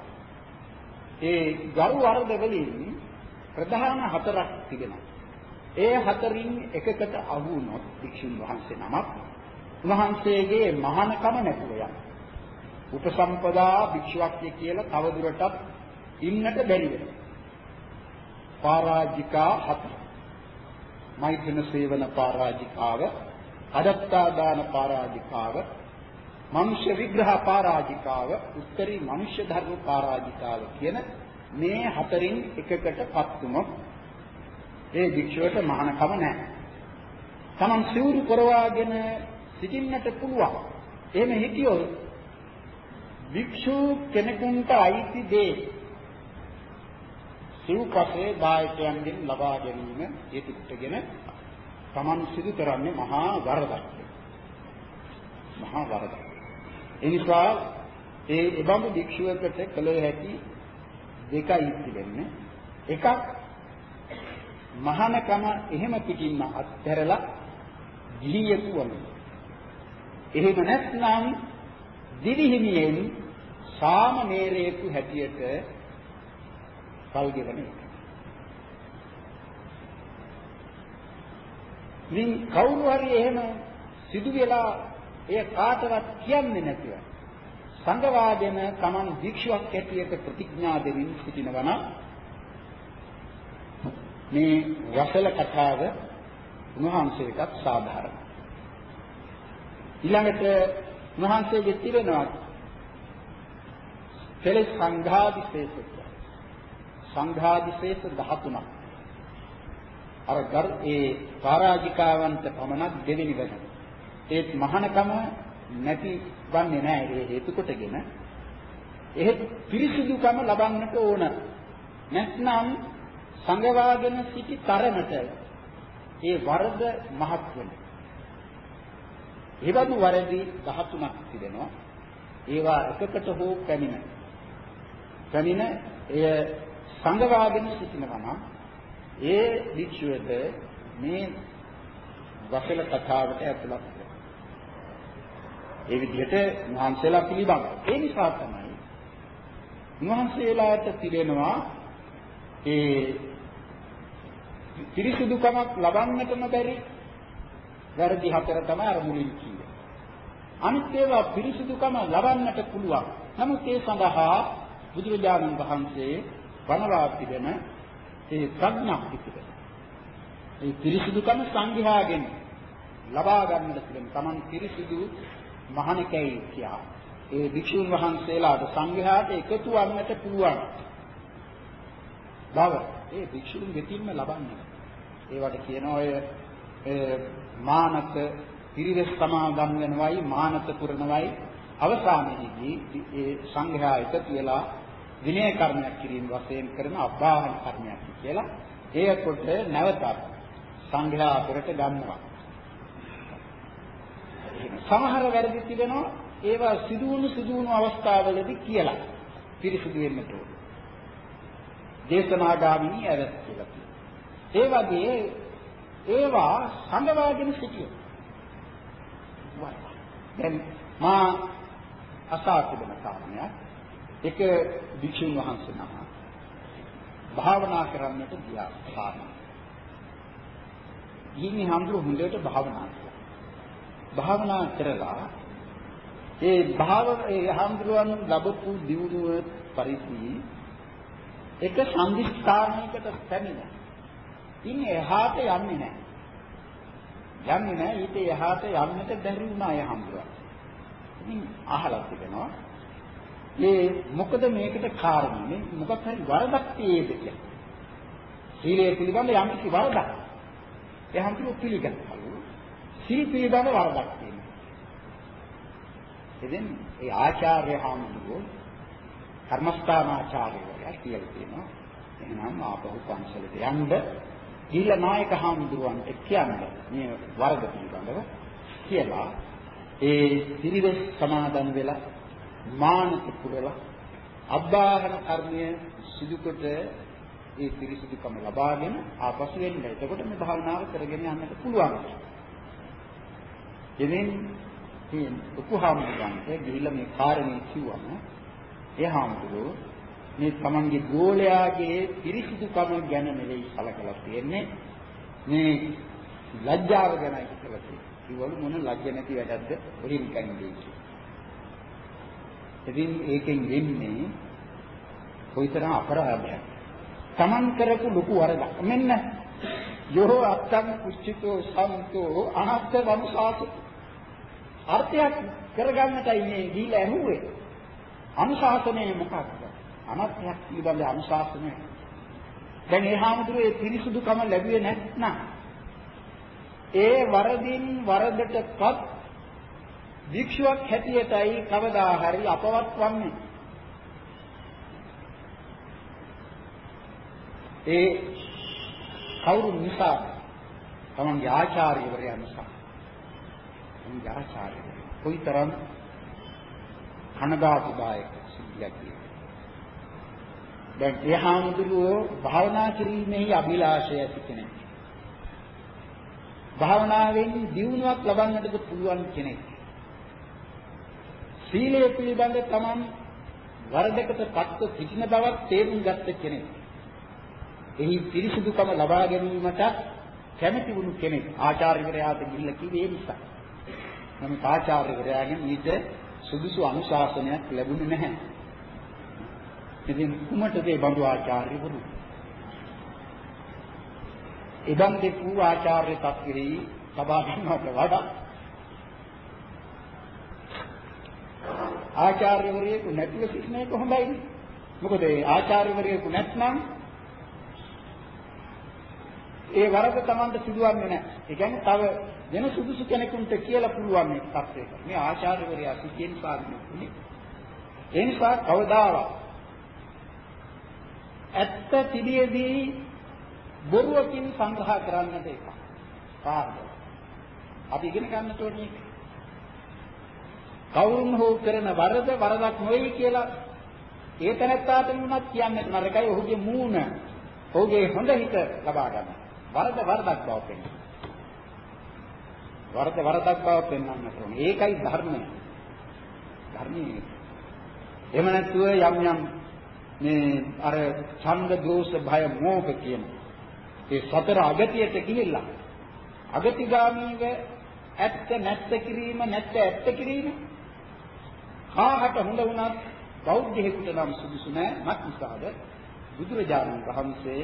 ඒ ගරු වරද වලින් ප්‍රධාන හතරක් තිබෙනවා. ඒ හතරින් එකකට අහු වුණොත් භික්ෂුන් වහන්සේ නමක් උන්වහන්සේගේ මහානකම නැතුව යන. උපසම්පදා භික්ෂුවක් කියලා තවදුරටත් ඉන්නට බැරි වෙනවා. පරාජිකා හතර. මෛත්‍රණ සේවන පරාජිකාව, අදත්තා දාන පරාජිකාව, මනුෂ්‍ය විග්‍රහ පරාජිකාව, උත්තරී මනුෂ්‍ය ධර්ම පරාජිකාව කියන මේ හතරින් එකකටපත් වුණොත් ඒ භික්ෂුවට මහානකම නැහැ. Taman සිවුරු කරවාගෙන සිටින්නට පුළුවන්. එහෙම හිටියොත් භික්ෂු කෙනෙකුට අයිති දේ සිව්පසේ දායකයන්ගෙන් ලබා ගැනීම හේතු කොටගෙන Taman සිදු කරන්නේ මහා වරදක්. මහා වරදක්. ඒ නිසා ඒ එබඳු භික්ෂුවකට කළ හැකි දෙකයි තිබෙන්නේ. එකක් මහානකම එහෙම පිටින්ම අත්හැරලා ගිහියෙකු වමු. එහෙම නැත්නම් දිවිහිමියෙන් සාමනීරයෙකු හැටියට කල්ගෙවන එක. මින් කවුරු හරි එහෙම සිදු වෙලා එය කාටවත් කියන්නේ නැතිව සංඝවාදයෙන් Taman භික්ෂුවක් හැටියට ප්‍රතිඥා දෙමින් සිටිනවා නම් මේ වසල කතාව උන්වහන්සේටත් සාධාරණයි. ඊළඟට උන්වහන්සේගේ තිරෙනවා කෙලෙස් සංඝාදිශේෂ සංඝාදිශේෂ 13ක්. අර ඒ පරාජිකාවන්ට පමණක් දෙවෙනි වෙන. ඒත් මහානකම නැති වන්නේ නැහැ ඒ හේතු කොටගෙන. එහෙත් පිරිසිදුකම ලබන්නට ඕන. නැත්නම් සංගවාගෙන සිටි තරමට ඒ වරද මහත් වෙනවා. එවැනි වරදි 13ක් තිබෙනවා. ඒවා එකකට හෝ පැමිණ. පැමිණ එය සංගවාගෙන සිටිනවා නම් ඒ වික්ෂුවද මේ වසල කතාවට ඇතුළත් වෙනවා. ඒ විදිහට මහන්සලා පිළිබඳ. ඒ නිසා තමයි මහන්සලාට පිළිනවා ඒ පිරිසුදුකමක් ලබන්නටම බැරි වැරදි හතර තමයි අර මුලින් කිව්වේ. අනිත් ඒවා පිරිසුදුකම ලබන්නට පුළුවන්. නමුත් ඒ සඳහා බුදුරජාණන් වහන්සේ වනවා තිබෙන ඒ ප්‍රඥාක්ති තිබෙන. ඒ පිරිසුදුකම සංඝයාගෙන් ලබා ගන්නට තිබෙන Taman පිරිසුදු මහණකයි කියා. ඒ භික්ෂුන් වහන්සේලාට සංඝයාට එකතු වන්නට පුළුවන්. බව ඒ භික්ෂුන් දෙතින්ම ලබන්නේ. ඒවට කියනවා ඔය මානක පිරිවෙස් සමාදන් වෙනවයි මානක පුරනවයි අවසානයේදී ඒ සංඝයා එකතු වෙලා විනය කර්මයක් කිරීම වශයෙන් කරන අභාහන කර්මයක් කියලා ඒ කොට නැවතත් සංඝයා අතරට ගන්නවා. සමහර වැරදි තිබෙනවා ඒවා සිදුවුණු සිදුවුණු අවස්ථාවලදී කියලා පිරිසුදු වෙන්නට ඕන. දේශනාගාමිනී ඇරත් කියලා කියනවා. ඒ වගේ ඒවා සංගවාගෙන සිටියෝ. දැන් මා අසා තිබෙන කාරණයක් එක භික්ෂුන් වහන්සේ නම භාවනා කරන්නට ගියා කාරණා. ඊන්නේ හඳුරු හොඳට භාවනා කළා. භාවනා කරලා ඒ භාව ඒ හඳුරුවන් ලැබපු දියුණුව පරිදි එක සංදිස්ථානයකට පැමිණ. ඉන් එහාට යන්නේ නැහැ. යන්නේ නැහැ ඊට එහාට යන්නට බැරි වුණා ය හඳුරුවා. ඉතින් අහලා තිබෙනවා මේ මොකද මේකට කාරණේ මොකක් හරි වරදක් තියෙද කියලා. සීලය පිළිබඳ යම් කිසි වරදක්. ඒ හඳුරු පිළිගන්නලු. සීල පිළිබඳ වරදක් තියෙනවා. එදින් ඒ ආචාර්ය හාමුදුරුවෝ කර්මස්ථානාචාර්යවරයා කියලා තියෙනවා. එහෙනම් ආපහු පන්සලට යන්න ගිහිල්ලා නායක හාමුදුරුවන්ට කියන්න මේ වරද පිළිබඳව කියලා ඒ පිරිවෙස් සමාදන් වෙලා මානක පුරලා අබ්බාහන කර්මය සිදු කොට ඒ පිරිසිදුකම ලබාගෙන ආපසු එන්න. එතකොට මේ භාවනාව කරගෙන යන්නට පුළුවන්. එදින් මේ උපහාමුදුරන්ට ගිහිල්ලා මේ කාරණේ කිව්වම ඒ හාමුදුරුවෝ මේ තමන්ගේ ගෝලයාගේ පිරිසිදුකම ගැන නෙවෙයි සලකලා තියෙන්නේ මේ ලැජ්ජාව ගැනයි කියලා තියෙන්නේ. ඒවලු මොන ලැජ්ජ නැති වැඩක්ද ඔලින් කන්නේ. ඉතින් ඒකෙන් වෙන්නේ කොයිතරම් අපරාධයක්. තමන් කරපු ලොකු වරදක්. මෙන්න යෝ අත්තං කුච්චිතෝ සම්තෝ අනත්ත වංශාසු අර්ථයක් කරගන්නටයි මේ දීලා ඇහුවේ. අනුශාසනය මොකක්ද? අනත්යක් පිළිබඳ අනුශාසනය. දැන් ඒ හාමුදුරුවෝ ඒ පිරිසුදුකම ලැබුවේ නැත්නම් ඒ වරදින් වරදටපත් භික්ෂුවක් හැටියටයි කවදා හරි අපවත් වන්නේ. ඒ කවුරු නිසා තමන්ගේ ආචාර්යවරයා නිසා තමන්ගේ ආචාර්යවරයා කොයිතරම් කනගාටුදායක සිද්ධියක් දැන් ඒ හාමුදුරුවෝ භාවනා කිරීමේ අභිලාෂය ඇති කෙනෙක්. භාවනාවෙන් දියුණුවක් ලබන්නට පුළුවන් කෙනෙක්. සීලය පිළිබඳ තමන් වරදකට පත්ව සිටින බවක් තේරුම් ගත්ත කෙනෙක්. එහි පිරිසුදුකම ලබා ගැනීමට කැමැති වුණු කෙනෙක් ආචාර්යවරයාට ගිහිල්ලා කිව්වේ ඒ නිසා. නමුත් ආචාර්යවරයාගෙන් ඊට සුදුසු අනුශාසනයක් ලැබුණේ නැහැ. ඉතින් කුමටද ඒ බඳු ආචාර්යවරු? ඉදන් දෙකු ආචාර්ය තත්ත්වෙහි සබා ගන්නවට වඩා ආචාර්යවරයෙකු නැතිව සිටින එක හොඳයි. මොකද ඒ ආචාර්යවරයෙකු නැත්නම්
ඒ වරද Tamanට සිදුවන්නේ නැහැ. ඒ කියන්නේ තව වෙන සුදුසු කෙනෙකුට කියලා පුළුවන් මේ තත්ත්වයක. මේ ආචාර්යවරයා සිටින් සාධනෙන්නේ. ඒ නිසා කවදාවත් ඇත්ත තිබියදී බොරුවකින් සංග්‍රහ කරන්නට එපා. කාර්යය. අපි ඉගෙන ගන්න ඕනේ. කවුරුන් හෝ කරන වරද වරදක් නොවේ කියලා ඒ තැනත්තාට වුණත් කියන්නට නරකයි ඔහුගේ මූණ ඔහුගේ හොඳ හිත ලබා ගන්න. වරද වරදක් බව පෙන්වන්න. වරද වරදක් බව පෙන්වන්නට ඕනේ. ඒකයි ධර්මය. ධර්මයේ එහෙම නැතුව යම් යම් මේ අර ඡන්ද දෝෂ භය මෝහ කියන ඒ සතර අගතියට ගිහිල්ලා අගතිගාමීව ඇත්ත නැත්ත කිරීම නැත්ත ඇත්ත කිරීම කාහට හොඳ වුණත් බෞද්ධයෙකුට නම් සුදුසු නෑ. මත් නිසාද? බුදුරජාණන් වහන්සේ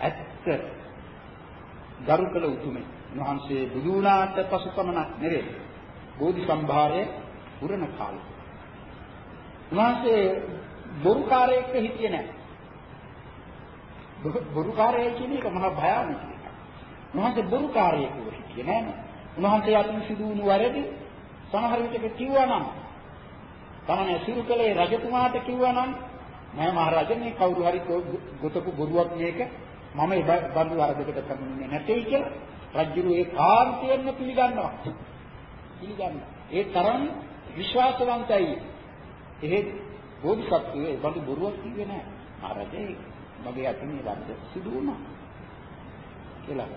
ඇත්ත ගරු කළ උතුමේ උන්වහන්සේ බුදු වුණාට පසු පමණක් නෙවෙයි බෝධි සම්භාරයේ පුරණ කාලේ. උන්වහන්සේ බොරුකාරයෙක් හිටියේ නැහැ. බොරුකාරයෙක් කියන එක මහා භයානක එකක්. උන්වහන්සේ බොරුකාරයෙක් හිටියේ නැහැ. උන්වහන්සේ අතින් සිදු වුණු වැරදි සමහර විටක කිව්වා නම් තමයි සිරු කලේ රජතුමාට කිව්වා නම් මම මහරජාණන් කවුරු හරි ගොතපු බොරුවක් මේක මම ඒ බඳු වරදකට කමුන්නේ නැtei කියලා රජුරු ඒ කාන්තියෙන්ම පිළිගන්නවා. පිළිගන්නවා. ඒ තරම් විශ්වාසවන්තයි. එහෙත් බෝධිසත්වයේ ඒ බඳු බොරුවක් කිව්වේ නැහැ. මහරජේ මගේ අතින් මේ වරද සිදු වුණා. කියලා.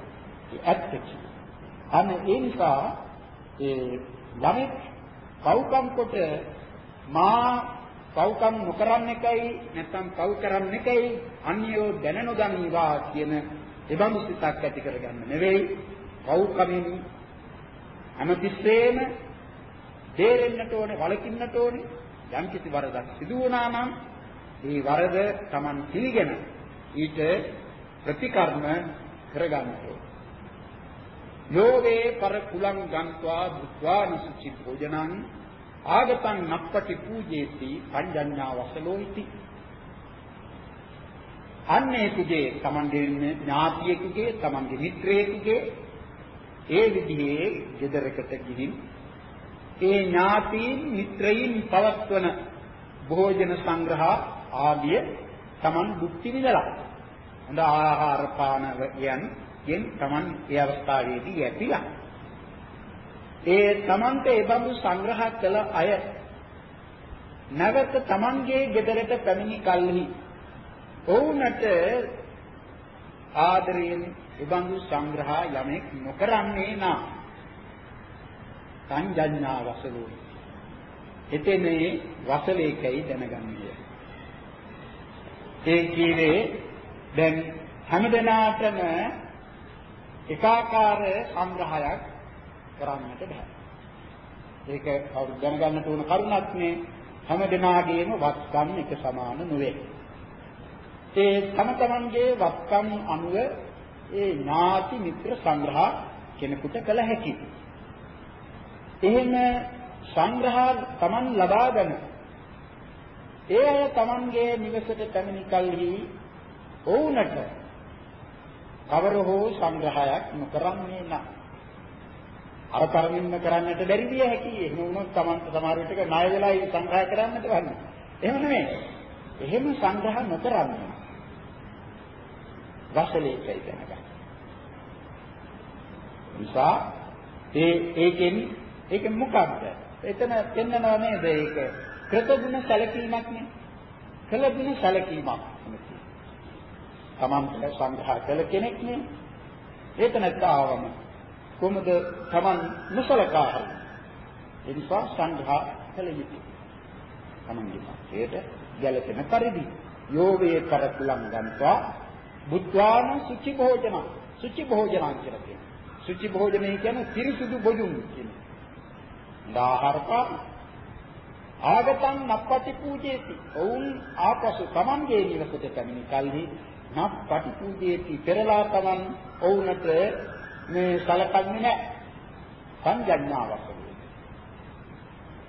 ඒ ඇත්ත අන්න ඒ නිසා ඒ යමෙක් පව්කම් කොට මා පව්කම් නොකරන්න එකයි නැත්නම් පව් කරන්න එකයි අන්‍යෝ දැන නොගනීවා කියන එබඳු සිතක් ඇති කරගන්න නෙවෙයි පව්කමින් අමතිස්සේම දේරෙන්නට ඕනේ වලකින්නට ඕනේ යම් කිසි වරදක් සිදු වුණා නම් ඒ වරද Taman පිළිගෙන ඊට ප්‍රතිකර්ම කරගන්න ඕනේ. යෝගේ පර කුලං ගන්්වා බුද්ධාන සුචි භෝජනං ආගතං නප්පටි පූජේති පඤ්ඤඤ්ඤා වසලෝයිති අන්නේ කුජේ Tamanගේ ඥාතියෙකුගේ Tamanගේ මිත්‍රයෙකුගේ ඒ විදිහේ ගෙදරකට ගිහින් ඒ ඥාතීන් මිත්‍රයින් පවත්වන භෝජන සංග්‍රහ ආදිය Taman භුක්ති විඳලා. හොඳ ආහාර පාන යන් Taman ඒ අවස්ථාවේදී යැපිලා. ඒ Tamanට ඒ බඳු සංග්‍රහ කළ අය නැවත Tamanගේ ගෙදරට පැමිණි කල්හි ඔවුන්ට ආදරයෙන් ඒ බඳු සංග්‍රහ යමෙක් නොකරන්නේ නා සංජඤ්ඤා වසලෝ. එතෙනේ වසලේකයි දැනගන්නේ. ඒ කීවේ දැන් හැමදෙනාටම එකාකාර සංග්‍රහයක් කරන්නට බෑ. ඒක කවුරු දැනගන්නට ඕන කරුණක් නේ හැමදෙනාගේම වත්කම් එක සමාන නොවේ. ඒ තම තමන්ගේ වත්කම් අනුව ඒ ඥාති මිත්‍ර සංග්‍රහ කෙනෙකුට කළ හැකියි. එහෙම සංග්‍රහ Taman ලබාගෙන ඒ අය Tamanගේ නිවසට පැමිණි කලෙහි ඔවුන්ට කවර හෝ සංග්‍රහයක් නොකරන්නේ නැහැ. අර තරමින්ම කරන්නට බැරි විය හැකි. එහෙම වුණොත් Tamanට සමහර විටක ණය වෙලා ඒ සංග්‍රහ කරන්නට වන්නේ. එහෙම නෙමෙයි. එහෙම සංග්‍රහ නොකරන්නේ. වසලේකයි දැනගන්න. නිසා ඒ ඒකෙන් ඒක මොකක්ද? එතන පෙන්නනවා නේද ඒක? කෘතගුණ සැලකීමක් නේ. කළගුණ සැලකීමක්. තමන්ට සංඝා කළ කෙනෙක් නේ. ඒක නැත්නම් කොහොමද තමන් මුසලකා හරි. ඒ නිසා සංඝා කළ යුතුයි. තමන්ගේ මාසයට ගැලපෙන පරිදි යෝවේ කරකුලං ගන්නවා බුද්ධාන සුචි භෝජන සුචි භෝජන කියලා කියනවා. සුචි භෝජනය කියන්නේ පිරිසුදු බොජුන් කියන්නේ. ආහාර පාන. ආගතං නප්පටි පූජේති. ඔවුන් ආපසු Tamanගේ නිවසට පැමිණි කල්හි නප්පටි පූජේති. පෙරලා Taman ඔවුන්ට මේ සලකන්නේ නැහැ. සංජඤ්ඤාවසල.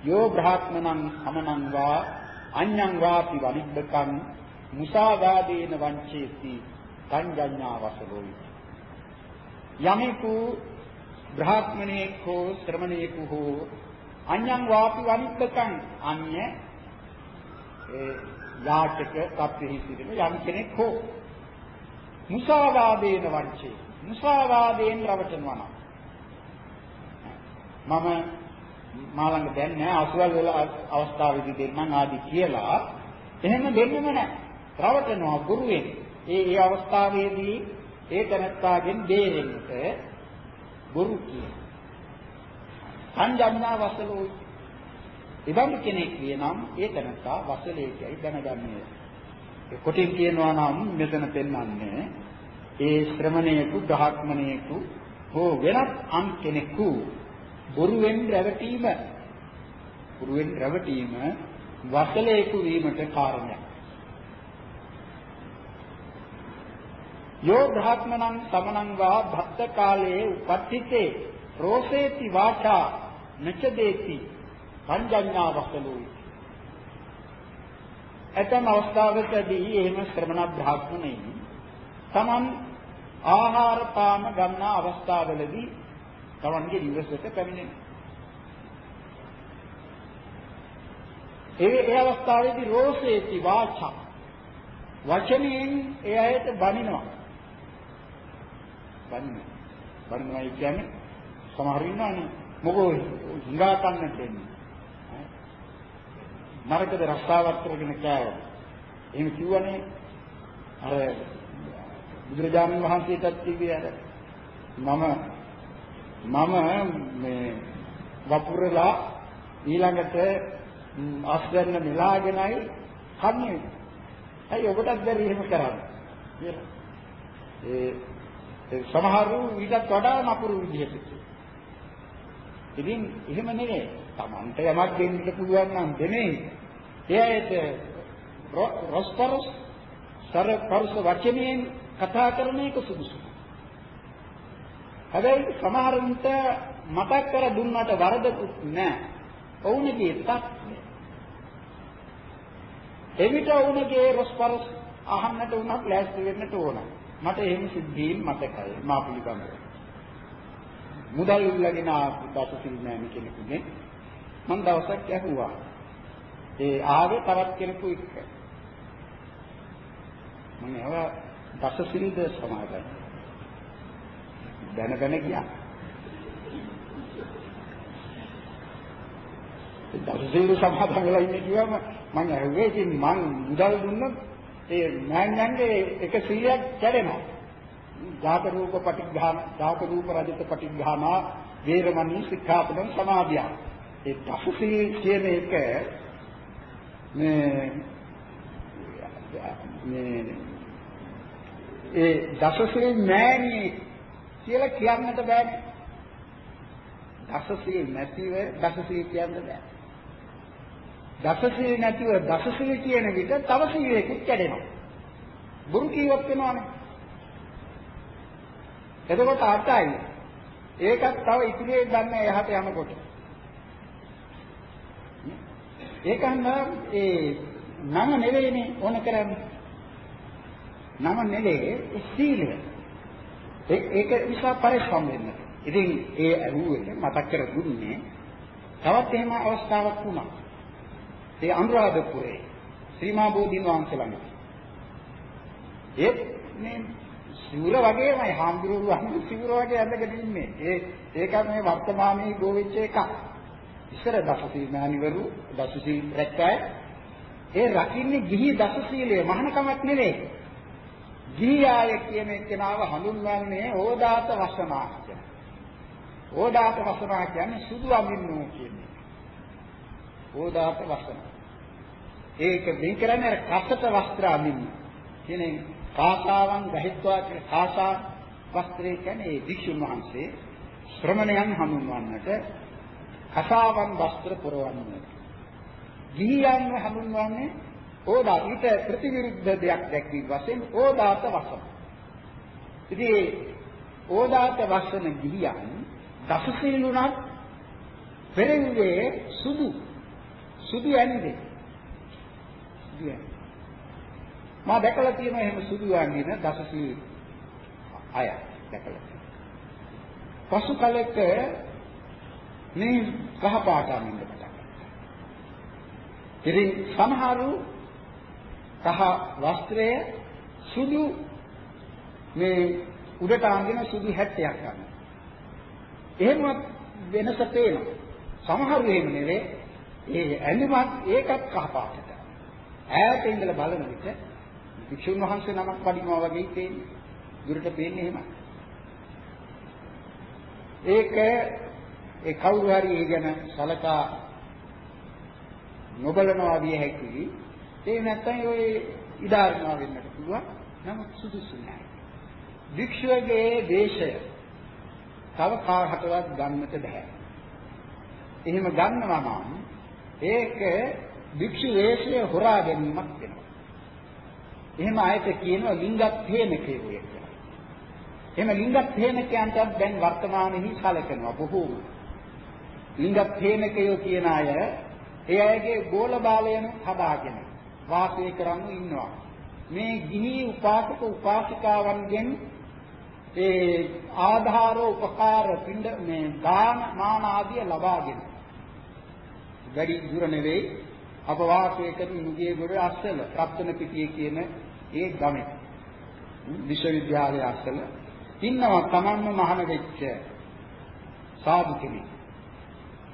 යෝ බ්‍රහ්මනං සමනං වා අඤ්ඤං වාපි වනිබ්බකං මුසාවාදේන වංචේති සංජඤ්ඤාවසලෝයි. යමෙකු බ්‍රාහ්මණයෙක් හෝ ශ්‍රමණයෙකු හෝ අඤ්ඤං වාපි වනිත්තකං අඤ්ඤ ඒ යාචක තත්ත්වෙහි සිටින යම් කෙනෙක් හෝ. මුසාවාදේන වංචේ. මුසාවාදයෙන් රවටනවා. නම් මම මාළඟ දැන් නෑ අසුවල් වල අවස්ථාවේදී දෙන්නම් ආදි කියලා. එහෙම දෙන්නෙම නෑ. රවටනවා ගුරුවෙන් ඒ ඒ අවස්ථාවේදී ඒ තනත්තාගෙන් බේරෙන්නට බොරු කියන. සංජම්නා වසලෝ ඉබඳු කෙනෙක් වියනම් ඒ තනත්තා වසලේකයි දැනගන්නේ. ඒ කොටින් කියනවා නම් මෙතන පෙන්වන්නේ ඒ ශ්‍රමණයෙකු බ්‍රාහ්මණයෙකු හෝ වෙනත් අන් කෙනෙකු බොරුවෙන් රැවටීම බොරුවෙන් රැවටීම වසලේකු වීමට කාරණයක්. යෝ බ්‍රහ්මණං සමනං වා භක්ත කාලයේ උපත්ිතේ රෝසේති වාචා නචදේති පංජඤ්ඤා වසලෝයි ඇතම් අවස්ථාවකදී එහෙම ශ්‍රමණ බ්‍රාහ්මණයින් තමන් ආහාර පාන ගන්නා අවස්ථාවලදී තමන්ගේ නිවසට පැමිණෙනවා. ඒ ඒ අවස්ථාවේදී රෝසේති වාචා වචනයෙන් ඒ අයට බනිනවා. බනිනවා. බනිනවා කියන්නේ සමහර ඉන්නවනේ මොකෝ හුඟා කන්නට එන්නේ. නරකද රස්සාවක් කරගෙන කෑවා. එහෙම කිව්වනේ අර බුදුරජාණන් වහන්සේටත් කිව්වේ අර මම මම මේ වපුරලා ඊළඟට අස්වැන්න මෙලාගෙනයි කන්නේ. ඇයි ඔබටත් බැරි එහෙම කරන්න කියලා. ඒ සමහරු ඊටත් වඩා නපුරු විදිහට. ඉතින් එහෙම නෙවෙයි. Tamante යමක් දෙන්නට පුළුවන් නම් දෙන්නේ. එයාට රොස්පරස් සර පරස වචනයෙන් කතා කරන එක සුදුසු. හැබැයි සමහරුන්ට මතක් කර දුන්නට වරදකුත් නැහැ. ඔවුන්ගේ තත්ත්වය. එවිට ඔවුන්ගේ රොස්පරස් අහන්නට උනත් ලෑස්ති වෙන්නට ඕනයි. මට එහෙම සිද්ධීන් මතකයි මා පිළිගන්නවා. මුදල් ඉල්ලගෙන ආපු දසසිල්මෑණි කෙනෙකුගෙන් මම දවසක් ඇහුවා. ඒ ආවේ තවත් කෙනෙකු එක්ක. මම ඇහුවා දසසිල්ද සමාදන්. දැනගෙන ගියා. දසසිල් සමාදන් වෙලා ඉන්නේ කිව්වම මම ඇහුවේ ඉතින් මං මුදල් දුන්නොත් ඒ මෑණියන්ගේ එක සීලයක් කැඩෙනවා. ජාත රූප පටිඝාන ජාත රූප රජිත පටිඝාන වේරමණී සික්ඛාපදං සමාදියා. ඒ දසසීල් කියන එක මේ මේ ඒ දසසීල් මෑණිය කියලා කියන්නට බෑනේ. දසසීල් නැතිව දසසීල් කියන්න බෑ. දසසීල නැතිව දසසීල කියන විට තව සීලයකුත් කැඩෙනවා. බුරු කීවත් වෙනවනේ. එතකොට අටයි. ඒකත් තව ඉතිරියේ ගන්න එහාට යනකොට. ඒකන්න ඒ නම නෙවෙයිනේ ඕන කරන්නේ. නම නෙවෙයි සීලය. ඒක නිසා පරිස්සම් වෙන්න. ඉතින් ඒ ඇහුවේ මතක් කර දුන්නේ තවත් එහෙම අවස්ථාවක් වුණා. ඒ අනුරාධපුරේ ශ්‍රීමා බෝධීන් වහන්සේ ළඟ. ඒත් මේ සිවුර වගේමයි හාමුදුරුවෝ සිවුර වගේ ඇඳගෙන ඉන්නේ. ඒ ඒකත් මේ වර්තමානයේ ගෝවිච්ච එකක්. ඉස්සර දසසීල් මෑණිවරු දසසීල් රැක්කයි. ඒ රකින්නේ ගිහි දසසීලය මහානකමක් නෙවෙයි. ගිහියාය කියන එක්කෙනාව හඳුන්වන්නේ ඕදාත වසනා කියන. ඕදාත වසනා කියන්නේ සුදු අඳින්නෝ කියන්නේ. ඕදාත වසනා. ඒක වෙන් කරන්නේ අර කසට වස්ත්‍ර අඳින්න. කියන්නේ කාසාවන් ගහිත්වා කියන කාසා වස්ත්‍රය කියන්නේ ඒ වික්ෂුන් වහන්සේ ශ්‍රමණයන් හඳුන්වන්නට කසාවන් වස්ත්‍ර පුරවන්නේ. ගිහියන්ව හඳුන්වන්නේ ඕදා ඊට ප්‍රතිවිරුද්ධ දෙයක් දැක්වීම වශයෙන් ඕදාත වසන. ඉතින් ඕදාත වසන ගිහියන් දසසීලුණත් පෙරෙන්නේ සුදු සුදු ඇන්නේ සුදු ඇන්නේ මා දැකලා තියෙනවා එහෙම සුදු අඳින දසසීල් අය දැකලා පසු කලෙක මේ කහ පාටම ඉන්න පටන් ගත්තා. ඉතින් සමහරු කහ වස්ත්‍රය සුදු මේ උඩට අඳින සුදු හැට්ටයක් ගන්න. එහෙමවත් වෙනස පේනවා. සමහරු එහෙම නෙවෙයි. ඒ ඇඳුමත් ඒකත් කහ පාටට. ඈත ඉඳලා බලන විට වික්ෂුන් වහන්සේ නමක් වඩිනවා වගේ තේන්නේ. දුරට පේන්නේ එහෙමයි. ඒක ඒ කවුරු හරි ඒ ගැන සලකා නොබලනවා විය හැකියි. ඒ නැත්තම් ඔය ඉදාරනවා වෙන්නට පුළුවන්. නමුත් සුදුසු නැහැ. වික්ෂුවගේ දේශය තව කාටවත් ගන්නට බෑ. එහෙම ගන්නවා නම් ඒක වික්ෂු වේශය හොරා ගැනීමක් වෙනවා. එහෙම ආයත කියනවා ලිංගත්ථේනකේ කියලා. එහෙම ලිංගත්ථේනකයන්ට දැන් වර්තමානයේ සැලකනවා බොහෝම. ලිංගත්ථේනකයෝ කියන අය ඒ අයගේ ගෝල බාලයන් හදාගෙන වාසය කරන්න ඉන්නවා. මේ ගිහි උපාසක උපාසිකාවන්ගෙන් ඒ ආධාර උපකාර පින්ඩ මේ දාන මාන ආදිය ලබාගෙන වැඩි දුර නෙවෙයි අප වාසය කරන නුගේගොඩ අස්සල රත්න පිටිය කියන ඒ ගමේ විශ්වවිද්‍යාලයේ අස්සල ඉන්නවා තමන්ම මහාන වෙච්ච සාදු කෙනෙක්.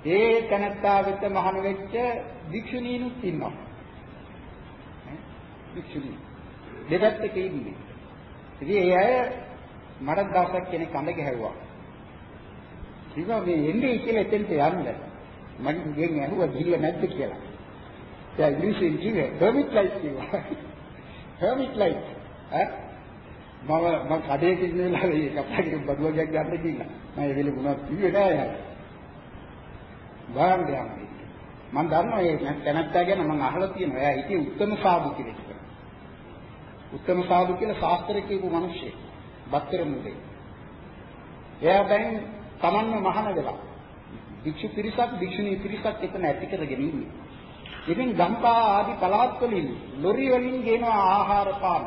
ඒ තනත්තා වෙත මහාන වෙච්ච භික්ෂුණීනුත් ඉන්නවා. භික්ෂුණී. දෙපැත්තක ඉන්නේ. ඉතින් ඒ අය මට දවසක් කෙනෙක් අඳ ගැහුවා. කිව්වා මේ එන්නේ කියලා එතෙන්ට යන්න. මගෙන් ගෙන් ඇහුවා ගිහිල්ලා නැද්ද කියලා. එයා ඉංග්‍රීසියෙන් කිව්වේ hermit life කිව්වා. (laughs) hermit life. ඈ මම මම කඩේ කින්න වෙලාවේ කප්පගේ බඩුවක් ගන්න ගිහිල්ලා. මම ඒ වෙලේ මොනවද කිව්වේ නෑ යා. බලන්න යන්නේ. මම දන්නවා මේ තැනත්තා ගැන මම අහලා තියෙනවා. එයා හිතේ උත්තම සාදු කෙනෙක්. උත්තම සාදු කියලා ශාස්ත්‍රයේ කියපු මිනිස්සෙක්. බත්තර මුදේ. එයා දැන් Tamanne මහාන වෙලා. භික්ෂු පිරිසක් භික්ෂුණී පිරිසක් එතන ඇති කරගෙන ඉන්නේ. ඉතින් ගම්පා ආදී පළාත් වලින් ලොරි වලින් ගෙනවා ආහාර පාන.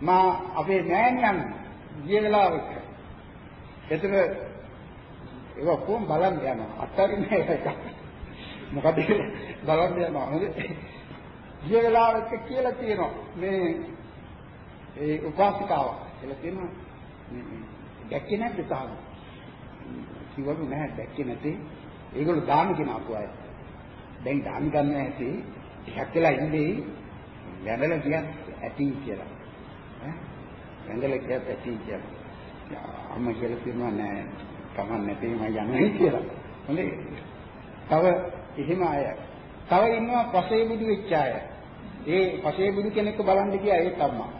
මා අපේ නෑනියන් ගිය වෙලාවක එතන ඒක කොම් බලන්න යනවා. අත්තරින්නේ ඒක. මොකද බලන්න යනවා. ගිය වෙලාවක කියලා තියෙනවා මේ ඒ උපාසිකාව කියලා තියෙනවා. දැක්කේ නැද්ද තාම? කිව්වලු නැහැ දැක්කේ නැති. ඒගොල්ලෝ දාන කියන අපු අය. දැන් දාන ගන්න ඇති ටිකක් වෙලා ඉඳී වැඳලා කියත් ඇති කියලා. ඈ වැඳලා කියත් ඇති කියලා. අම්ම කියලා කියනවා නෑ කමක් නැති මම යන්නේ කියලා. හොඳේ. තව එහෙම අය. තව ඉන්නවා පසේ බුදු වෙච්ච අය. ඒ පසේ බුදු කෙනෙක්ව බලන්න ගියා ඒත් අම්මා.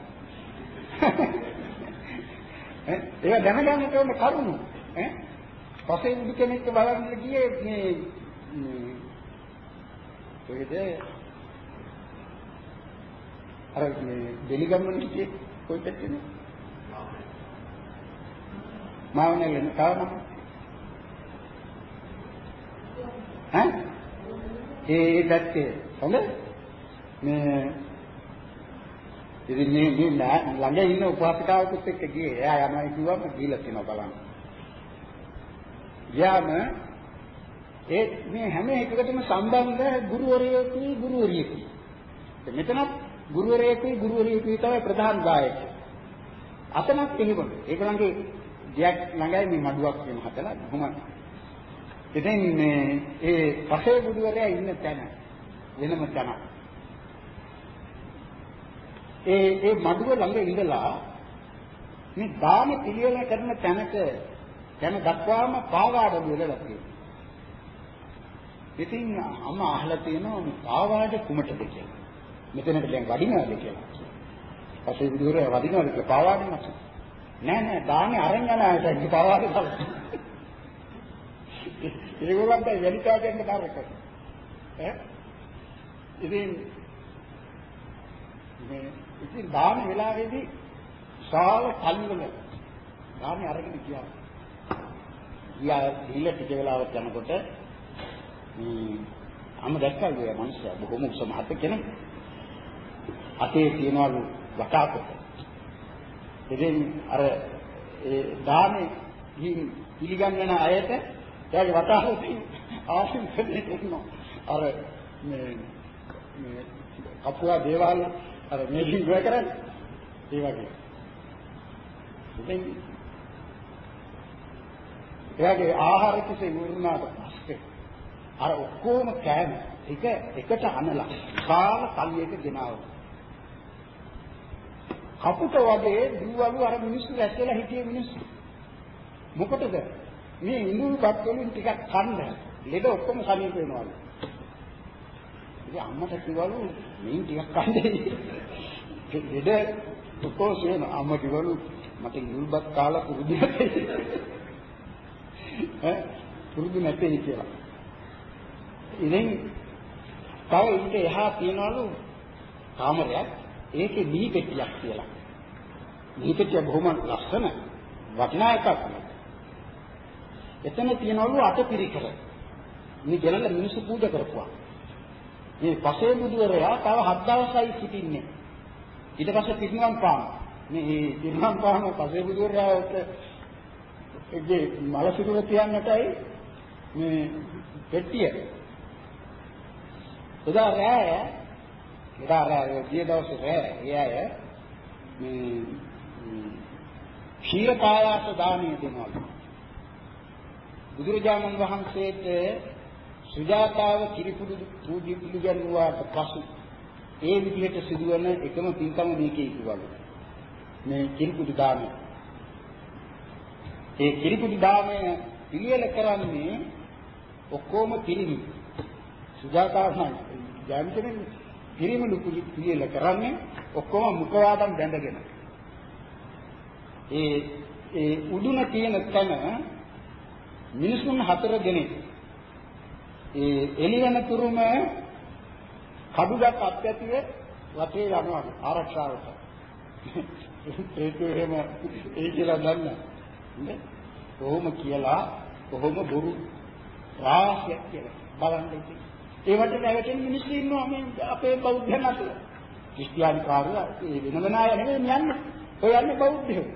ඈ ඒක දැනගන්න ඕන කරුණු. ඈ පසේ බුදු කෙනෙක්ව බලන්න ගියේ මේ කොහෙද අර මේ දෙලිගම්මන කියේ කොයි පැත්තේද මාවනේ යන තාවම ඈ? ඒ පැත්තේ. හොඳ? මේ ඉතින් මේ මේ ළඟ ඉන්න උපාසිකාවෙකුත් එක්ක ගියේ. එයා යනවා කිව්වම ගිහලා තියෙනවා බලන්න. යාම ඒ මේ හැම එකකටම සම්බන්ධ ගුරුවරයෙකුයි ගුරුවරියකුයි. මෙතනත් ගුරුවරයෙකුයි ගුරුවරියකුයි තමයි ප්‍රධාන ගායකය. අතනත් එහෙමද. ඒගොල්ලන්ගේ ගියක් ළඟයි මේ මඩුවක් වෙන හතලා කොහොමද? ඉතින් මේ ඒ පසේ ගුරුවරයා ඉන්න තැන වෙනම තැන. ඒ ඒ මඩුව ළඟ ඉඳලා මේ දාන පිළිවෙල කරන තැනක දැන් දක්වාම පාවාඩ වලලා තියෙනවා. ඉතින් අම්මා අහලා තියෙනවා මේ පාවාඩ කුමටද කියලා. මෙතනට දැන් වඩිනවද කියලා. පස්සේ විදුර වඩිනවද කියලා පාවාඩ නැත. නෑ නෑ දාන්නේ අරන් යන අයට ඒක පාවාඩ තමයි. ඒගොල්ලන්ට වැඩිකා දෙන්න තරක. ඈ ඉතින් මේ ඉතින් දාන වෙලාවේදී ශාල කල්වල දාන්නේ අරගෙන ගියා. ගියා ගිහලා ටික වෙලාවක් යනකොට මේ අම දැක්කා ඒ මනුස්සයා බොහොම උස මහත් කෙනෙක්. අතේ තියනවලු වටාපොත. ඉතින් අර ඒ දානේ ගිහින් පිළිගන්වන අයට එයාගේ වතාවතේ ආශිර්වාදේ දෙනවා. අර මේ මේ කපුවා දේවාල අර මේකින් ඉවර කරන්නේ. ඒ වගේ. ඉතින් එයාගේ ආහාර කිසි වුණාට පස්සේ අර ඔක්කොම කෑම එක එකට අනලා කාල කලියක ගෙනාවා. කපුට වගේ දූවලු අර මිනිස්සු ඇස්සලා හිටියේ මිනිස්සු. මොකටද? මේ ඉඳුල් කට් වලින් ටිකක් කන්න. ලෙඩ ඔක්කොම සනීප වෙනවලු. ඉතින් අම්මට කිව්වලු මේ ටිකක් කන්නේ. ලෙඩ ඔක්කොම සේන අම්මා කිව්වලු මට ඉඳුල්පත් කාලා පුරුදු නැතේ. (laughs) ඈ පුරුදු නැතේ කියලා. ඉතින් තව ඊට එහා තියනවලු කාමරයක් ඒකේ දී පෙට්ටියක් කියලා. දී පෙට්ටිය බොහොම ලස්සන වටිනා එකක්. එතන තියනවලු අටපිරිකර. මේ ගෙනල්ලා මිනිස්සු පූජා කරපුවා. මේ පසේ බුදුවරයා තව හත් දවසයි සිටින්නේ. ඊට පස්සේ පිරිනම් පාන. මේ පිරිනම් පාන පසේ බුදුවරයාට ඒ මල සිරුර තියන්නටයි මේ පෙට්ටිය. එදා රෑ එදා රෑ ගිය දවසේ රෑ ඒ අය මේ ක්ෂීර පායාස දානීය දෙනවා. බුදුරජාණන් වහන්සේට සුජාතාව කිරිපුඩු පූජි පිළිගන්නුවාට පසු ඒ විදිහට සිදුවන එකම පින්කම මේකේ කිව්වලු. මේ කිරිපුඩු දානය. ඒ කිරිපුඩු දානය පිළියෙල කරන්නේ ඔක්කොම පිරිමි. සුජාතාව ජාමිතනේ පිරිමිලු පිළියෙල කරන්නේ ඔක්කොම මුඛවාදම් බැඳගෙන. ඒ ඒ උඩුන තියෙන තැන මිනිසුන් හතර දෙනෙක් ඒ එළිවෙන තුරුම කඩුගත් අත්‍යතිය වටේ යනවා ආරක්ෂාවට. ඒක එහෙම ඒ කියලා දන්න. නේ? කොහොම කියලා කොහොම බොරු රාශියක් කියලා බලන්න ඉතින්. ඒවට නැවතෙන මිනිස්සු ඉන්නවා මේ අපේ බෞද්ධයන් අතර. ක්‍රිස්තියානි කාර්ය ඒ වෙනම නාය නෙමෙයි යන්නේ. ඔය යන්නේ බෞද්ධයෝ.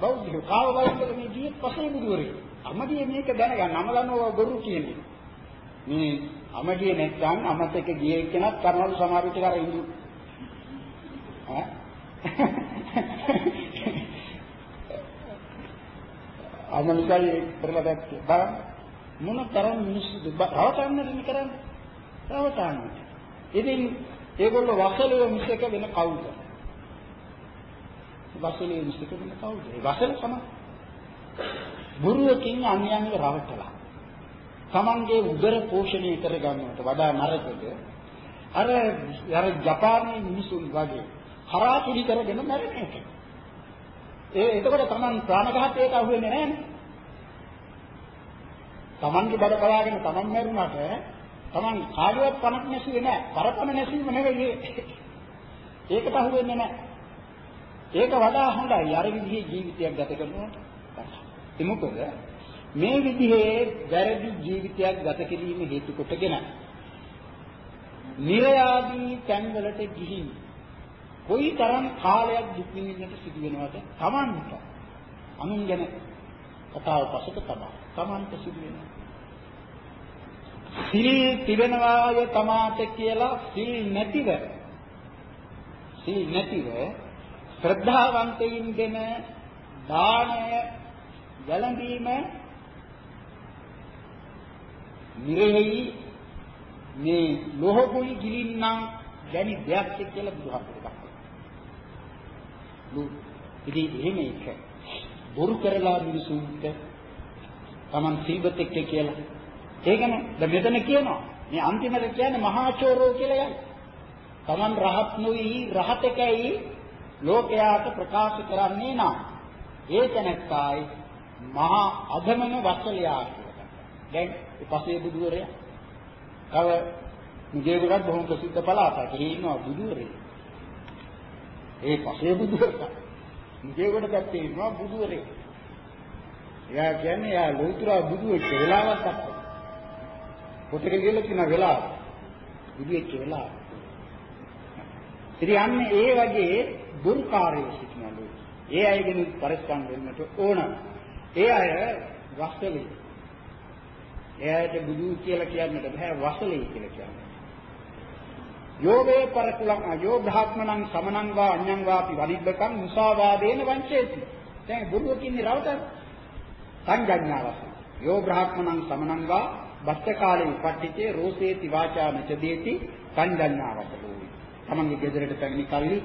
බෞද්ධයෝ කාව බෞද්ධයෝ මේ ජීවිත පසේ බුදුරේ. අමඩිය මේක දැනගන්න. අම දන්නව බොරු කියන්නේ. මේ අමඩිය නැත්නම් අමත එක ගියේ කෙනත් කරනවලු සමහර විට කර ඉඳු. ඈ අමනිකයි කරලා දැක්කේ. බලන්න මොන තරම් මිනිස්සුද රවටන්නද කරන්නේ? රවටන්න. ඉතින් ඒගොල්ලෝ වසලේ මිසක වෙන කවුද? වසලේ මිසක වෙන කවුද? ඒ වසල තමයි. බුරුවකින් අන්‍යයන්ව රවටලා. Tamanගේ උදර පෝෂණය කරගන්නවට වඩා නරකද? අර අර ජපානයේ මිනිසුන් වගේ හරාකිලි කරගෙන මැරෙන එක. ඒ එතකොට Taman ප්‍රාණඝාතයට අහු වෙන්නේ නැහැ නේ. Tamanගේ බඩ පලාගෙන Taman මැරුණාට Taman කාඩුවක් පණක් නැසුවේ නැහැ. කරපණ නැසීම නෙවෙයි ඒකට අහු වෙන්නේ නැහැ. ඒක වඩා හොඳයි. අර විදිහේ ජීවිතයක් ගත කරනකොට. ඒ මොකද මේ විදිහේ වැරදි ජීවිතයක් ගත කිරීම හේතු කොටගෙන නිර්යාදී තැන්වලට ගිහින් කොයි තරම් කාලයක් දුක් විඳින්නට සිදු වෙනවද Tamanට අනුන් ගැන කතාව පසුක තමයි Tamanට සිදු වෙනවා සිල් තිබෙනවාය තමාට කියලා සිල් නැතිව සිල් නැතිව ශ්‍රද්ධාවන්තයින් දෙන දානය වැළඳීම නිරෙහි මේ ලෝහකුයි ගිලින්නම් ගැනි දෙයක් කියලා බුදුහාමුදුරුවෝ දක්වනවා. ඉතින් එහෙම එක බොරු කරලා මිනිසුන්ට Taman සීබතෙක් කියලා. ඒකනේ දැන් මෙතන කියනවා. මේ අන්තිමට කියන්නේ මහා චෝරෝ කියලා යන්නේ. Taman රහත් නොවි රහතකයි ලෝකයාට ප්‍රකාශ කරන්නේ නම් ඒ තැනක්කායි මහා අධමන වසලයා කියලා. දැන් පසේ බුදුවරයා තව මුගේගොඩක් බොහොම ප්‍රසිද්ධ පළාතක්. එහි ඉන්නවා බුදුවරේ. ඒ පසේ බුදුවරයා. මුගේගොඩ පැත්තේ ඉන්නවා බුදුවරේ. එයා කියන්නේ යා ලෝතුරා බුදු වෙච්ච වෙලාවක් අක්කෝ. පොතේ කියලා කියන වෙලාව. බුදු වෙච්ච වෙලාව. ඉතින් අන්නේ ඒ වගේ දුර්කාරයේ සිටිනවා ඒ අයගෙන් පරිස්සම් වෙන්නට ඕන. ඒ අය වස්තලී. එයාට බුදු කියලා කියන්නට බෑ වසලී කියලා කියන්නේ. යෝගේ පරකුලං යෝ ධාත්මනං සමනං වා අඤ්ඤං වාපි වනිබ්බකං මුසාවාදේන වංචේති. දැන් බුදුව කියන්නේ රවටද? සංජඤ්ඤාවස. යෝ බ්‍රහ්මණං සමනං වා බස්ස කාලේ උපට්ඨිතේ රෝසේති වාචාමච දේති කණ්ඩන්නාවතෝ. තමන්ගේ ගෙදරට පැමිණි කල්ලි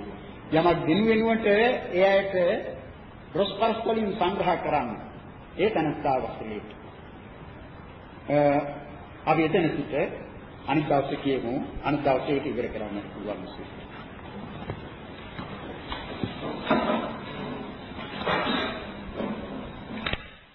යමක් දිනු වෙනුවට ඒ අයට රොස්පර්ස් වලින් සංග්‍රහ කරන්න. ඒ තනස්තාව වශයෙන්. අපි එතන සිට අනිත් දවසේ කියමු අනිත් දවසේ ඒක ඉවර කරන්න පුළුවන් විශේෂ. Thank you.